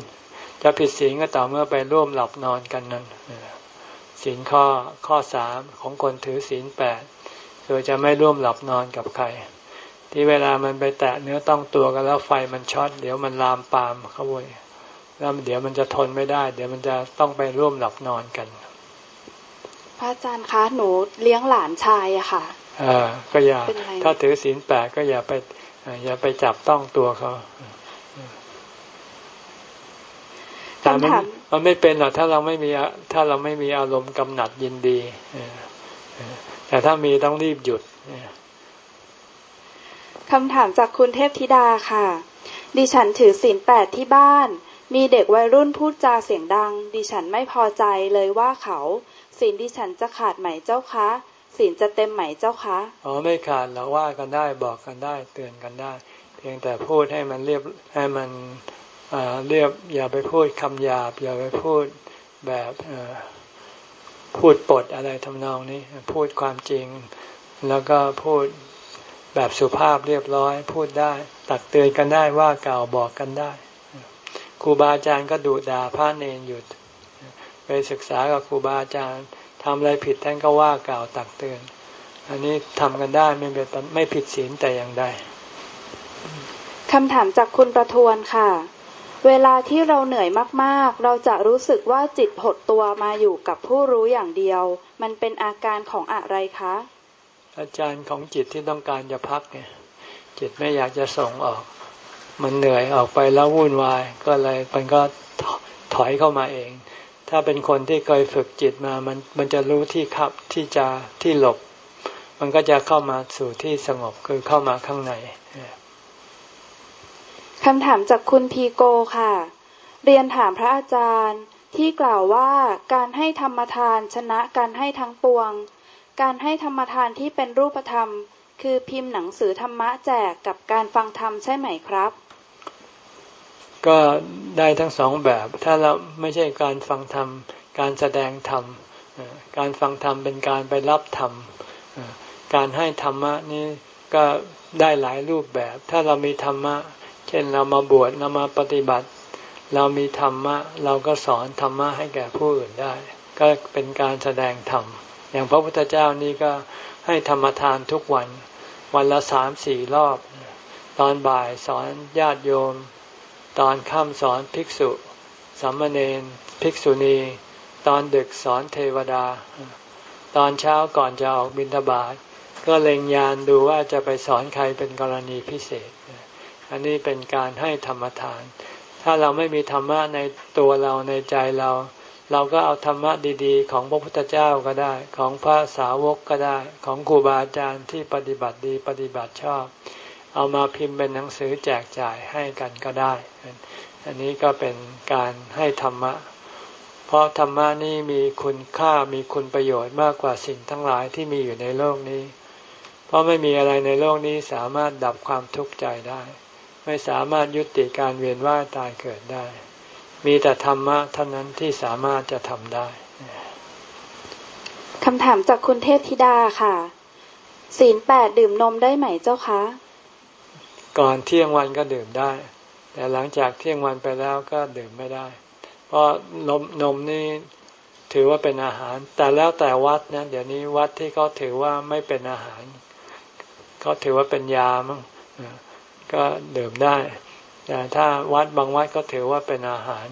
จะผิดศีลก็ต่อเมื่อไปร่วมหลับนอนกันนั่นศีลข้อข้อสามของคนถือศีลแปดคือจะไม่ร่วมหลับนอนกับใคร ที่เวลามันไปแตะเนื้อต้องตัวกันแล้วไฟมันช็อตเดี๋ยวมันลามปามเข้าไปแล้วเดี๋ยวมันจะทนไม่ได้ เดี๋ยวมันจะต้องไปร่วมหลับนอนกัน พระอาจารย์คะหนูเลี้ยงหลานชายอะค่ะอ่าก็อย่าถ้าถือศีลแปดก็อย่าไปอย่าไปจับต้องตัวเขาแต่มันมันไม่เป็นหรอกถ้าเราไม่มีถ้าเราไม่มีอารมณ์กำหนัดยินดีแต่ถ้ามีต้องรีบหยุดคำถามจากคุณเทพธิดาค่ะ ดิฉันถือศีลแปดที่บ้าน มีเด็กวัยรุ่นพูดจาเสียงดัง ดิฉันไม่พอใจเลยว่าเขา ศีลดิฉันจะขาดไหมเจ้าคะศีลจะเต็มไหมเจ้าคะอ๋อไม่ขาดเราว่ากันได้บอกกันได้เตือนกันได้ เพียงแต่พูดให้มันเรียบให้มันเรียบอย่าไปพูดคำหยาบ อย่าไปพูดแบบพูดปดอะไรทำนองนี้ พูดความจริง แล้วก็พูดแบบสุภาพเรียบร้อย พูดได้ ตักเตือนกันได้ว่ากล่าวบอกกันได้ครูบาอาจารย์ก็ดุด่าพระเนนอยู่ ไปศึกษากับครูบาอาจารย์ทำอะไรผิดท่านก็ว่ากล่าวตักเตือน อันนี้ทำกันได้ไม่เป็นไม่ผิดศีลแต่อย่างใดคำถามจากคุณประทวนค่ะ เวลาที่เราเหนื่อยมากๆ เราจะรู้สึกว่าจิตหดตัวมาอยู่กับผู้รู้อย่างเดียว มันเป็นอาการของอะไรคะ อาจารย์ของจิตที่ต้องการจะพักเนี่ย จิตไม่อยากจะส่งออก มันเหนื่อยออกไปแล้ววุ่นวาย ก็เลยมันก็ถอยเข้ามาเอง ถ้าเป็นคนที่เคยฝึกจิตมามันมันจะรู้ที่ขับที่จะที่หลบ มันก็จะเข้ามาสู่ที่สงบคือเข้ามาข้างในคำถามจากคุณพีโกค่ะ เรียนถามพระอาจารย์ที่กล่าวว่าการให้ธรรมทานชนะการให้ทั้งปวง การให้ธรรมทานที่เป็นรูปธรรม คือพิมพ์หนังสือธรรมะแจกกับการฟังธรรมใช่ไหมครับ ก็ได้ทั้งสองแบบ ถ้าเราไม่ใช่การฟังธรรม การแสดงธรรม การฟังธรรมเป็นการไปรับธรรม การให้ธรรมะนี่ก็ได้หลายรูปแบบ ถ้าเรามีธรรมะ เช่นเรามาบวชเรามาปฏิบัติ เรามีธรรมะ เราก็สอนธรรมะให้แก่ผู้อื่นได้ ก็เป็นการแสดงธรรม อย่างพระพุทธเจ้านี่ก็ให้ธรรมทานทุกวัน วันละสามสี่รอบ ตอนบ่ายสอนญาติโยม ตอนค่ำสอนภิกษุสามเณรภิกษุณี ตอนดึกสอนเทวดา ตอนเช้าก่อนจะออกบิณฑบาตก็เล็งยานดูว่าจะไปสอนใครเป็นกรณีพิเศษ อันนี้เป็นการให้ธรรมทาน ถ้าเราไม่มีธรรมะในตัวเราในใจเรา เราก็เอาธรรมะดีๆ ของพระพุทธเจ้าก็ได้ ของพระสาวกก็ได้ ของครูบาอาจารย์ที่ปฏิบัติดีปฏิบัติชอบ เอามาพิมพ์เป็นหนังสือแจกจ่ายให้กันก็ได้ อันนี้ก็เป็นการให้ธรรมะ เพราะธรรมะนี่มีคุณค่ามีคุณประโยชน์มากกว่าสิ่งทั้งหลายที่มีอยู่ในโลกนี้ เพราะไม่มีอะไรในโลกนี้สามารถดับความทุกข์ใจได้ ไม่สามารถยุติการเวียนว่ายตายเกิดได้ มีแต่ธรรมะเท่านั้นที่สามารถจะทำได้คำถามจากคุณเทพธิดาค่ะ ศีลแปดดื่มนมได้ไหมเจ้าคะ ก่อนเที่ยงวันก็ดื่มได้ แต่หลังจากเที่ยงวันไปแล้วก็ดื่มไม่ได้ เพราะนมนมนี่ถือว่าเป็นอาหาร แต่แล้วแต่วัดนะเดี๋ยวนี้วัดที่เขาถือว่าไม่เป็นอาหารเขาถือว่าเป็นยามั้งก็ดื่มได้ แต่ถ้าวัดบางวัดก็ถือว่าเป็นอาหาร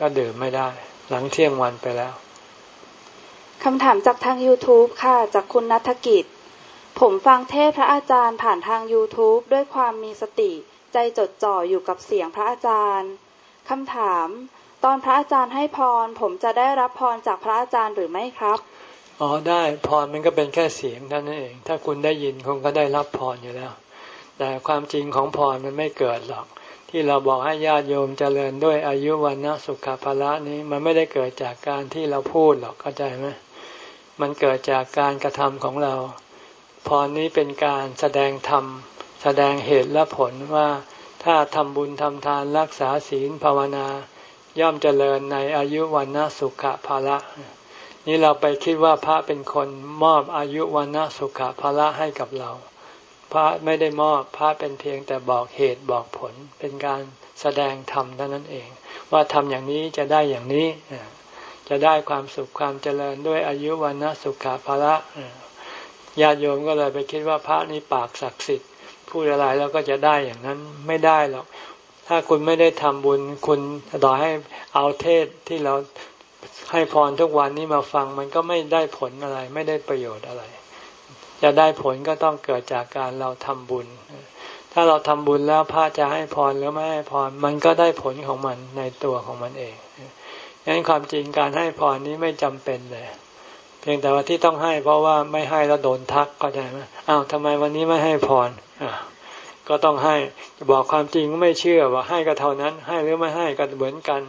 ก็ดื่มไม่ได้ หลังเที่ยงวันไปแล้วคำถามจากทาง YouTube ค่ะ จากคุณนัฐกิจ ผมฟังเทศพระอาจารย์ผ่านทาง YouTube ด้วยความมีสติ ใจจดจ่ออยู่กับเสียงพระอาจารย์คำถาม ตอนพระอาจารย์ให้พร ผมจะได้รับพรจากพระอาจารย์หรือไม่ครับอ๋อได้พรมันก็เป็นแค่เสียงเท่านั้นเอง ถ้าคุณได้ยินคงก็ได้รับพรอยู่แล้ว แต่ความจริงของพรมันไม่เกิดหรอก ที่เราบอกให้ญาติโยมเจริญด้วยอายุวันนะสุขภาระนี้มันไม่ได้เกิดจากการที่เราพูดหรอกเข้าใจไหมมันเกิดจากการกระทำของเรา พรนี้เป็นการแสดงธรรม แสดงเหตุและผลว่าถ้าทำบุญทำทานรักษาศีลภาวนา ย่อมเจริญในอายุวันนสุขภาละนี่เราไปคิดว่าพระเป็นคนมอบอายุวันนสุขภาละให้กับเรา พระไม่ได้มอบพระเป็นเพียงแต่บอกเหตุบอกผล เป็นการแสดงธรรมเท่านั้นเอง ว่าทำอย่างนี้จะได้อย่างนี้จะได้ความสุขความเจริญด้วยอายุวันนสุขภาละ ญาติโยมก็เลยไปคิดว่าพระนี่ปากศักดิ์สิทธิ์พูดอะไรแล้วก็จะได้อย่างนั้นไม่ได้หรอก ถ้าคุณไม่ได้ทำบุญ คุณต่อให้เอาเทศที่เราให้พรทุกวันนี้มาฟังมันก็ไม่ได้ผลอะไร ไม่ได้ประโยชน์อะไร จะได้ผลก็ต้องเกิดจากการเราทำบุญ ถ้าเราทำบุญแล้วพระจะให้พรหรือไม่ให้พรมันก็ได้ผลของมันในตัวของมันเองงนั้นความจริงการให้พรนี้ไม่จำเป็นเลย พียงแต่ว่าที่ต้องให้ เพราะว่าไม่ให้แล้วโดนทักก็ใจไหมอ้าวทำไมวันนี้ไม่ให้พรอ่าก็ต้องให้บอกความจริงก็ไม่เชื่อว่าให้ก็เท่านั้น ให้หรือไม่ให้ก็เหมือนกัน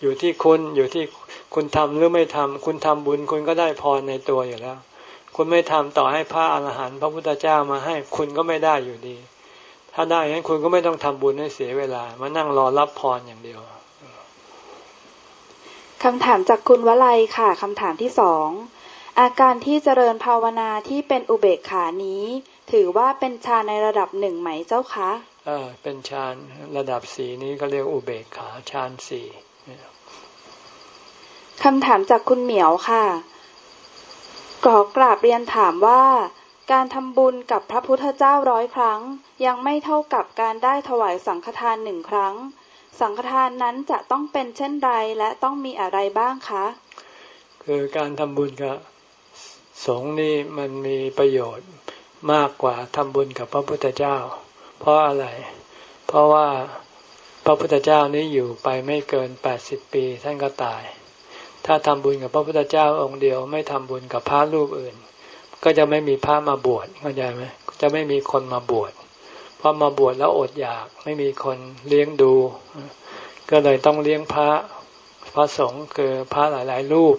อยู่ที่คุณอยู่ที่คุณทำหรือไม่ทำคุณทำบุญคุณก็ได้พรในตัวอยู่แล้ว คุณไม่ทำต่อให้พระอรหันต์พระพุทธเจ้ามาให้ คุณก็ไม่ได้อยู่ดี ถ้าได้งั้นคุณก็ไม่ต้องทำบุญให้เสียเวลามานั่งรอรับพรอย่างเดียว คำถามจากคุณวลัยค่ะคำถามที่สองอาการที่เจริญภาวนาที่เป็นอุเบกขานี้ ถือว่าเป็นฌานในระดับหนึ่งไหมเจ้าคะเออเป็นฌานระดับสี่นี้ก็เรียกอุเบกขาฌานสี่คำถามจากคุณเหมียวค่ะกรอกราบเรียนถามว่า การทำบุญกับพระพุทธเจ้าร้อยครั้ง ยังไม่เท่ากับการได้ถวายสังฆทานหนึ่งครั้ง สังฆทานนั้นจะต้องเป็นเช่นไรและต้องมีอะไรบ้างคะ คือการทำบุญกับสงฆ์นี่มันมีประโยชน์มากกว่าทำบุญกับพระพุทธเจ้า เพราะอะไร เพราะว่าพระพุทธเจ้านี้อยู่ไปไม่เกินแปดสิบปีท่านก็ตาย ถ้าทำบุญกับพระพุทธเจ้าองค์เดียว ไม่ทำบุญกับพระรูปอื่น ก็จะไม่มีพระมาบวชเข้าใจไหมจะไม่มีคนมาบวช ราะมาบวชแล้วอดอยากไม่มีคนเลี้ยงดู ก็เลยต้องเลี้ยงพระพระสงฆ์คือพระหลาย ๆ รูป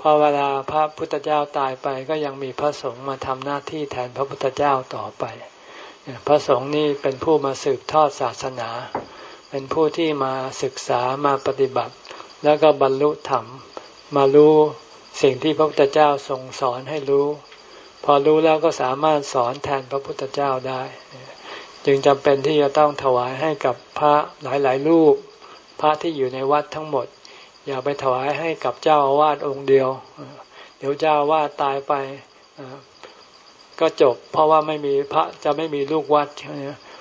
พอเวลาพระพุทธเจ้าตายไปก็ยังมีพระสงฆ์มาทำหน้าที่แทนพระพุทธเจ้าต่อไป พระสงฆ์นี่เป็นผู้มาสืบทอดศาสนา เป็นผู้ที่มาศึกษามาปฏิบัติ แล้วก็บรรลุธรรม มารู้สิ่งที่พระพุทธเจ้าทรงสอนให้รู้ พอรู้แล้วก็สามารถสอนแทนพระพุทธเจ้าได้ จึงจำเป็นที่จะต้องถวายให้กับพระหลายๆรูป พระที่อยู่ในวัดทั้งหมด อย่าไปถวายให้กับเจ้าอาวาสองค์เดียว เดี๋ยวเจ้าอาวาสตายไปก็จบ เพราะว่าไม่มีพระจะไม่มีลูกวัด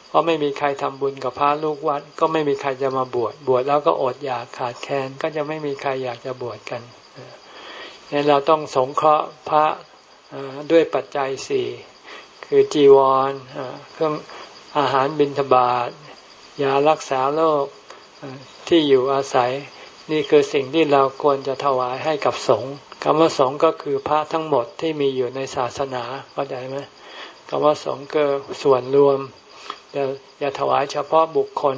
เพราะไม่มีใครทำบุญกับพระลูกวัด ก็ไม่มีใครจะมาบวชบวชแล้วก็อดอยากขาดแคลนก็จะไม่มีใครอยากจะบวชกันเนี่เราต้องสงเคราะห์พระ ด้วยปัจจัยสี่คือจีวรเครื่องอาหารบิณฑบาตยารักษาโรคที่อยู่อาศัย นี่คือสิ่งที่เราควรจะถวายให้กับสงฆ์คำว่าสงฆ์ก็คือพระทั้งหมดที่มีอยู่ในศาสนาเข้าใจไหมคำว่าสงฆ์ก็ส่วนรวมอย่าอย่าถวายเฉพาะบุคคล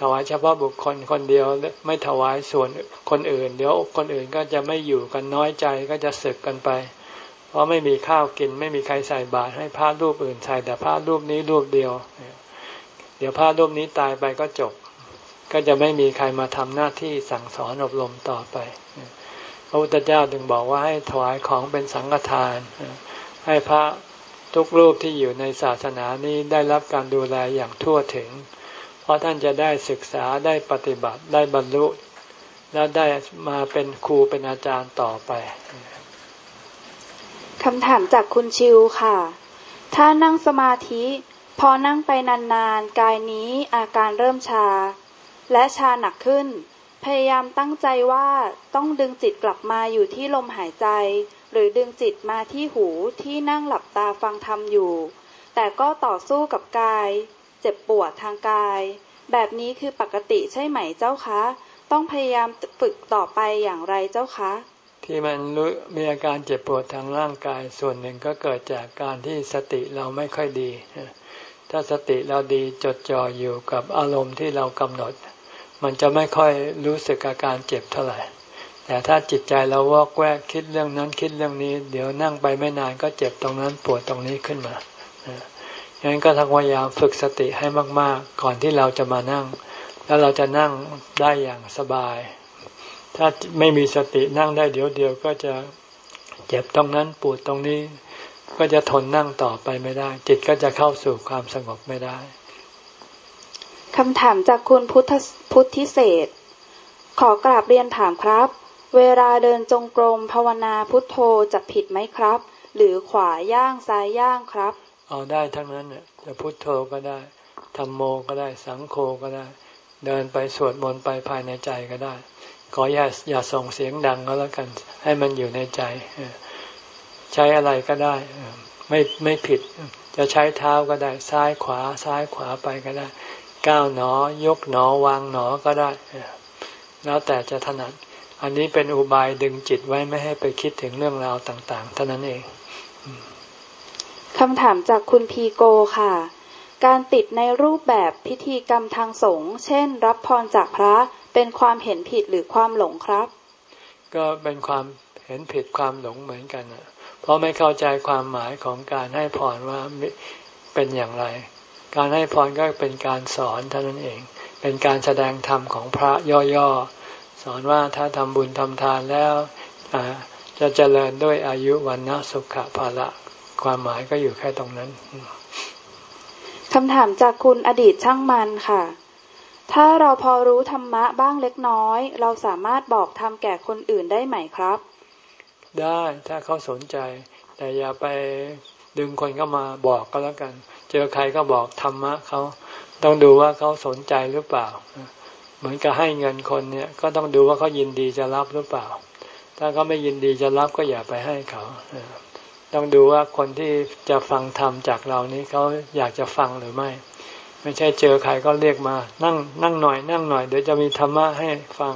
ถวายเฉพาะบุคคลคนเดียวไม่ถวายส่วนคนอื่น เดี๋ยวคนอื่นก็จะไม่อยู่กันน้อยใจก็จะสึกกันไป เพราะไม่มีข้าวกิน ไม่มีใครใส่บาตรให้พระรูปอื่นใส่แต่พระรูปนี้รูปเดียว เดี๋ยวพระรูปนี้ตายไปก็จบ ก็จะไม่มีใครมาทำหน้าที่สั่งสอนอบรมต่อไป พระพุทธเจ้าถึงบอกว่าให้ถวายของเป็นสังฆทาน ให้พระทุกรูปที่อยู่ในศาสนานี้ได้รับการดูแลอย่างทั่วถึง เพราะท่านจะได้ศึกษาได้ปฏิบัติได้บรรลุ และได้มาเป็นครูเป็นอาจารย์ต่อไป คำถามจากคุณชิวค่ะ ถ้านั่งสมาธิ พอนั่งไปนานๆ กายนี้อาการเริ่มชา และชาหนักขึ้น พยายามตั้งใจว่าต้องดึงจิตกลับมาอยู่ที่ลมหายใจ หรือดึงจิตมาที่หูที่นั่งหลับตาฟังธรรมอยู่ แต่ก็ต่อสู้กับกาย เจ็บปวดทางกาย แบบนี้คือปกติใช่ไหมเจ้าคะ ต้องพยายามฝึกต่อไปอย่างไรเจ้าคะ ที่มันมีอาการเจ็บปวดทางร่างกายส่วนหนึ่งก็เกิดจากการที่สติเราไม่ค่อยดี ถ้าสติเราดีจดจ่ออยู่กับอารมณ์ที่เรากำหนด มันจะไม่ค่อยรู้สึกอาการเจ็บเท่าไหร่ แต่ถ้าจิตใจเราวอกแวกคิดเรื่องนั้นคิดเรื่องนี้ เดี๋ยวนั่งไปไม่นานก็เจ็บตรงนั้นปวดตรงนี้ขึ้นมาอย่างนั้นก็ทั้งพยายามฝึกสติให้มาก ๆ ก่อนที่เราจะมานั่ง แล้วเราจะนั่งได้อย่างสบาย ถ้าไม่มีสตินั่งได้เดี๋ยวเดียวก็จะเจ็บตรงนั้นปวดตรงนี้ ก็จะทนนั่งต่อไปไม่ได้ จิตก็จะเข้าสู่ความสงบไม่ได้คำถามจากคุณพุทธพุทธิเศษ ขอกราบเรียนถามครับ เวลาเดินจงกรมภาวนาพุทโธจะผิดไหมครับ หรือขวาย่างซ้ายย่างครับ เอาได้ทั้งนั้นเนี่ยจะพุทโธก็ได้ธรรมโมก็ได้สังโฆก็ได้ เดินไปสวดมนต์ไปภายในใจก็ได้ ขออย่าอย่าส่งเสียงดังก็แล้วกัน ให้มันอยู่ในใจ ใช้อะไรก็ได้ ไม่ไม่ผิด จะใช้เท้าก็ได้ ซ้ายขวา ซ้ายขวาไปก็ได้ ก้าวหนอ ยกหนอ วางหนอก็ได้ แล้วแต่จะถนัด อันนี้เป็นอุบายดึงจิตไว้ไม่ให้ไปคิดถึงเรื่องราวต่างๆเท่านั้นเองคำถามจากคุณพีโกค่ะ การติดในรูปแบบพิธีกรรมทางสงฆ์ เช่น รับพรจากพระ เป็นความเห็นผิดหรือความหลงครับ ก็เป็นความเห็นผิดความหลงเหมือนกันนะเพราะไม่เข้าใจความหมายของการให้พรว่าเป็นอย่างไร การให้พรก็เป็นการสอนเท่านั้นเอง เป็นการแสดงธรรมของพระย่อๆ สอนว่าถ้าทำบุญทำทานแล้วจะเจริญด้วยอายุวันนะสุขภาละ ความหมายก็อยู่แค่ตรงนั้นคำถามจากคุณอดีตช่างมันค่ะ ถ้าเราพอรู้ธรรมะบ้างเล็กน้อย เราสามารถบอกทำแก่คนอื่นได้ไหมครับ ได้ถ้าเขาสนใจ แต่อย่าไปดึงคนเข้ามาบอกก็แล้วกัน เจอใครก็บอกธรรมะเขาต้องดูว่าเขาสนใจหรือเปล่า เหมือนกับให้เงินคนเนี่ยก็ต้องดูว่าเขายินดีจะรับหรือเปล่า ถ้าเขาไม่ยินดีจะรับก็อย่าไปให้เขาต้องดูว่าคนที่จะฟังธรรมจากเรานี้เขาอยากจะฟังหรือไม่ ไม่ใช่เจอใครก็เรียกมา นั่งนั่งหน่อย นั่งหน่อย เดี๋ยวจะมีธรรมะให้ฟัง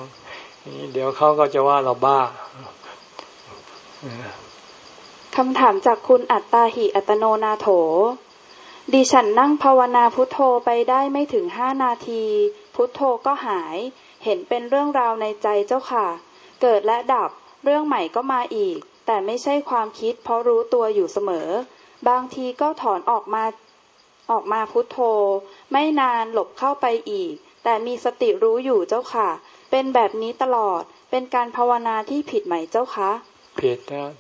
เดี๋ยวเขาก็จะว่าเราบ้าคำถามจากคุณอัตตาหิอัตโนนาโถ ดิฉันนั่งภาวนาพุทโธไปได้ไม่ถึงห้านาที พุทโธก็หาย เห็นเป็นเรื่องราวในใจเจ้าค่ะ เกิดและดับ เรื่องใหม่ก็มาอีก แต่ไม่ใช่ความคิด เพราะรู้ตัวอยู่เสมอ บางทีก็ถอนออกมาออกมาพุทโธ ไม่นานหลบเข้าไปอีก แต่มีสติรู้อยู่เจ้าค่ะ เป็นแบบนี้ตลอด เป็นการภาวนาที่ผิดไหมเจ้าคะผิดนะ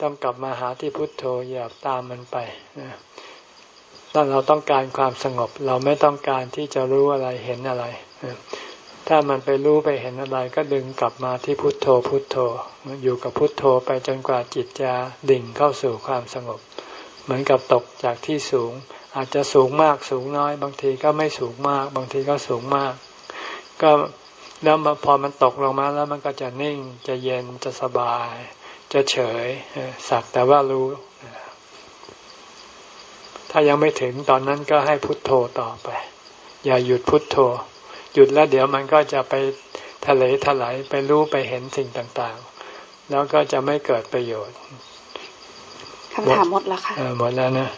ต้องกลับมาหาที่พุทโธอย่าตามมันไปนะถ้าเราต้องการความสงบ เราไม่ต้องการที่จะรู้อะไรเห็นอะไร ถ้ามันไปรู้ไปเห็นอะไร ก็ดึงกลับมาที่พุทโธพุทโธ อยู่กับพุทโธไปจนกว่าจิตจะดิ่งเข้าสู่ความสงบ เหมือนกับตกจากที่สูง อาจจะสูงมากสูงน้อย บางทีก็ไม่สูงมาก บางทีก็สูงมาก ก็แล้วพอมันตกลงมาแล้วมันก็จะนิ่งจะเย็นจะสบาย จะเฉยสักแต่ว่ารู้ ถ้ายังไม่ถึงตอนนั้นก็ให้พุทโธต่อไป อย่าหยุดพุทโธ หยุดแล้วเดี๋ยวมันก็จะไปทะเลถลายไปรู้ไปเห็นสิ่งต่างๆ แล้วก็จะไม่เกิดประโยชน์คำถามหมดแล้วค่ะหมดแล้วนะ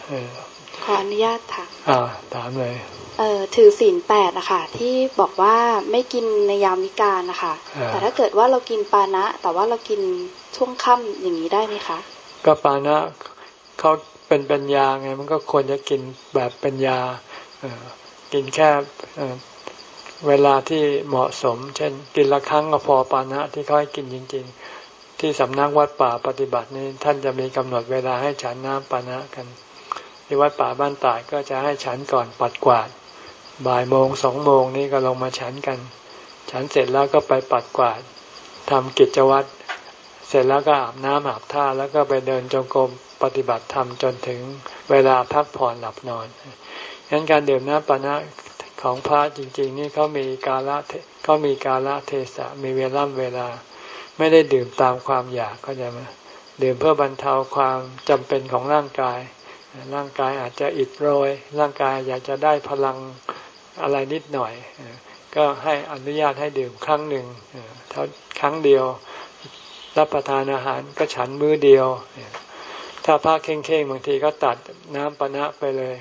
ขออนุญาตถามอ่าถามเลย เอ่อถือศีลแปดนะคะที่บอกว่าไม่กินในยามวิกาลนะคะแต่ถ้าเกิดว่าเรากินปานะ แต่ว่าเรากินช่วงค่ำอย่างนี้ได้ไหมคะ ก็ปานะเขาเป็นปัญญาไงมันก็ควรจะกินแบบปัญญากินแค่เวลาที่เหมาะสม เช่น กินละครั้งก็พอปานะที่เขาให้กินจริง ๆ ที่สำนักวัดป่าปฏิบัตินี้ท่านจะมีกำหนดเวลาให้ฉันน้ำปานะกัน ที่วัดป่าบ้านตายก็จะให้ฉันก่อนปัดกวาด บ่ายโมงสองโมงนี่ก็ลงมาฉันกัน ฉันเสร็จแล้วก็ไปปัดกวาดทำกิจวัตรเสร็จแล้วก็อาบน้ำอาบท่าแล้วก็ไปเดินจงกรมปฏิบัติธรรมจนถึงเวลาพักผ่อนหลับนอนงั้นการดื่มน้ำปานะของพระจริง ๆ นี่เขามีกาละเขามีกาละเทศะมีเวลาเวลา ไม่ได้ดื่มตามความอยากเขาใจไหมดื่มเพื่อบรรเทาความจำเป็นของร่างกาย ร่างกายอาจจะอิดโรย ร่างกายอยากจะได้พลังอะไรนิดหน่อย ก็ให้อนุญาตให้ดื่มครั้งหนึ่งเท่าครั้งเดียว รับประทานอาหารก็ฉันมื้อเดียว ถ้าพระเข่งๆบางทีก็ตัดน้ำปนะไปเลย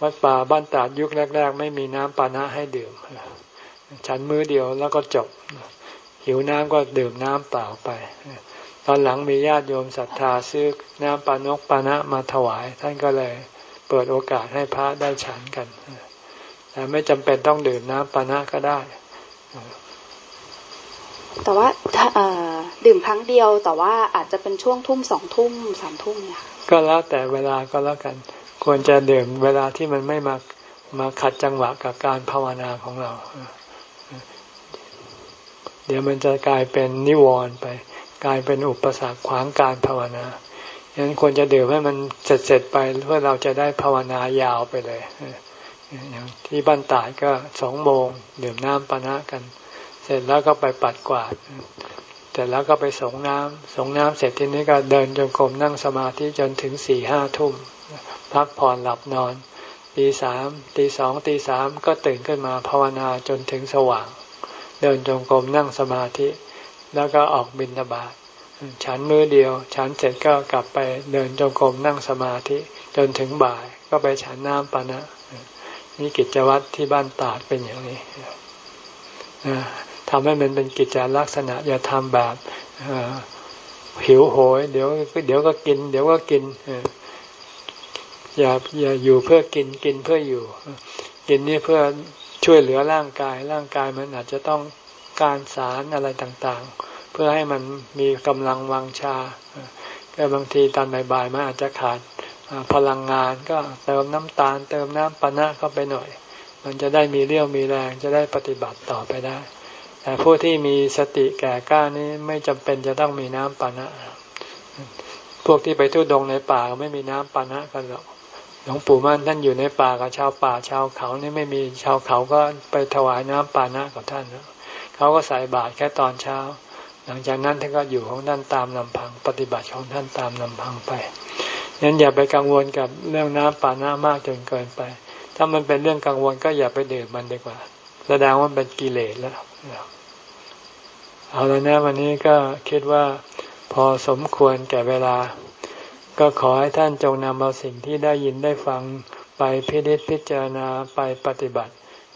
วัดป่าบ้านตาดยุคแรก ๆ ไม่มีน้ำปานะให้ดื่ม ฉันมื้อเดียวแล้วก็จบ หิวน้ำก็ดื่มน้ำเปล่าไป ตอนหลังมีญาติโยมศรัทธาซื้อน้ำปานกปานะมาถวาย ท่านก็เลยเปิดโอกาสให้พระได้ฉันกันแต่ไม่จำเป็นต้องดื่มน้ำปานะก็ได้ แต่ว่าดื่มครั้งเดียวแต่ว่าอาจจะเป็นช่วงทุ่มสองทุ่มสามทุ่มเนี่ยก็แล้วแต่เวลาก็แล้วกัน ควรจะดื่มเวลาที่มันไม่มามาขัดจังหวะกับการภาวนาของเรา เดี๋ยวมันจะกลายเป็นนิวรณ์ไป กลายเป็นอุปสรรคขวางการภาวนาฉะนั้นควรจะดื่มให้มันเสร็จเสร็จไปเพื่อเราจะได้ภาวนายาวไปเลยอย่างที่บ้านตายก็สองโมงดื่มน้ำปนะกัน เสร็จแล้วก็ไปปัดกวาดเสร็จแล้วก็ไปสงน้ำสงน้ำเสร็จทีนี้ก็เดินจงกรมนั่งสมาธิจนถึงสี่ห้าทุ่มพักผ่อนหลับนอนตีสามตีสองตีสามก็ตื่นขึ้นมาภาวนาจนถึงสว่าง เดินจงกรมนั่งสมาธิ แล้วก็ออกบินตบาทฉันมือเดียว ฉันเสร็จก็กลับไปเดินจงกรมนั่งสมาธิจนถึงบ่ายก็ไปฉันน้ำปานะนี่กิจวัตรที่บ้านตาดเป็นอย่างนี้ทำให้มันเป็นกิจลักษณะ อย่าทำแบบหิวโหย เดี๋ยวเดี๋ยวก็กิน เดี๋ยวก็กินอย่าอย่าอยู่เพื่อกินกินเพื่ออยู่ กินนี่เพื่อช่วยเหลือร่างกาย ร่างกายมันอาจจะต้อง การสารอะไรต่างๆ เพื่อให้มันมีกำลังวังชาก็บางทีตอนบ่ายๆมันอาจจะขาดพลังงานก็เติมน้ำตาล เติมน้ำปนะเข้าไปหน่อย มันจะได้มีเรี่ยวมีแรงจะได้ปฏิบัติต่อไปได้ แต่ผู้ที่มีสติแก่กล้านี้ไม่จำเป็นจะต้องมีน้ำปานะ พวกที่ไปทุดงในป่าไม่มีน้ำปานะกันหรอกหลวงปู่มั่นท่านอยู่ในป่ากับชาวป่าชาวเขานี่ไม่มีชาวเขาก็ไปถวายน้ำปานะกับท่านนะ เขาก็ใส่บาตรแค่ตอนเช้า หลังจากนั้นท่านก็อยู่ของท่านตามลำพัง ปฏิบัติของท่านตามลำพังไปงั้นอย่าไปกังวลกับเรื่องน้ำปานะมากจนเกินไป ถ้ามันเป็นเรื่องกังวลก็อย่าไปดื่มมันดีกว่า แสดงว่าเป็นกิเลสแล้ว เอาแล้วนะวันนี้ก็คิดว่าพอสมควรแก่เวลา ก็ขอให้ท่านจงนำเอาสิ่งที่ได้ยินได้ฟังไปพิจิตพิจารณาไปปฏิบัติ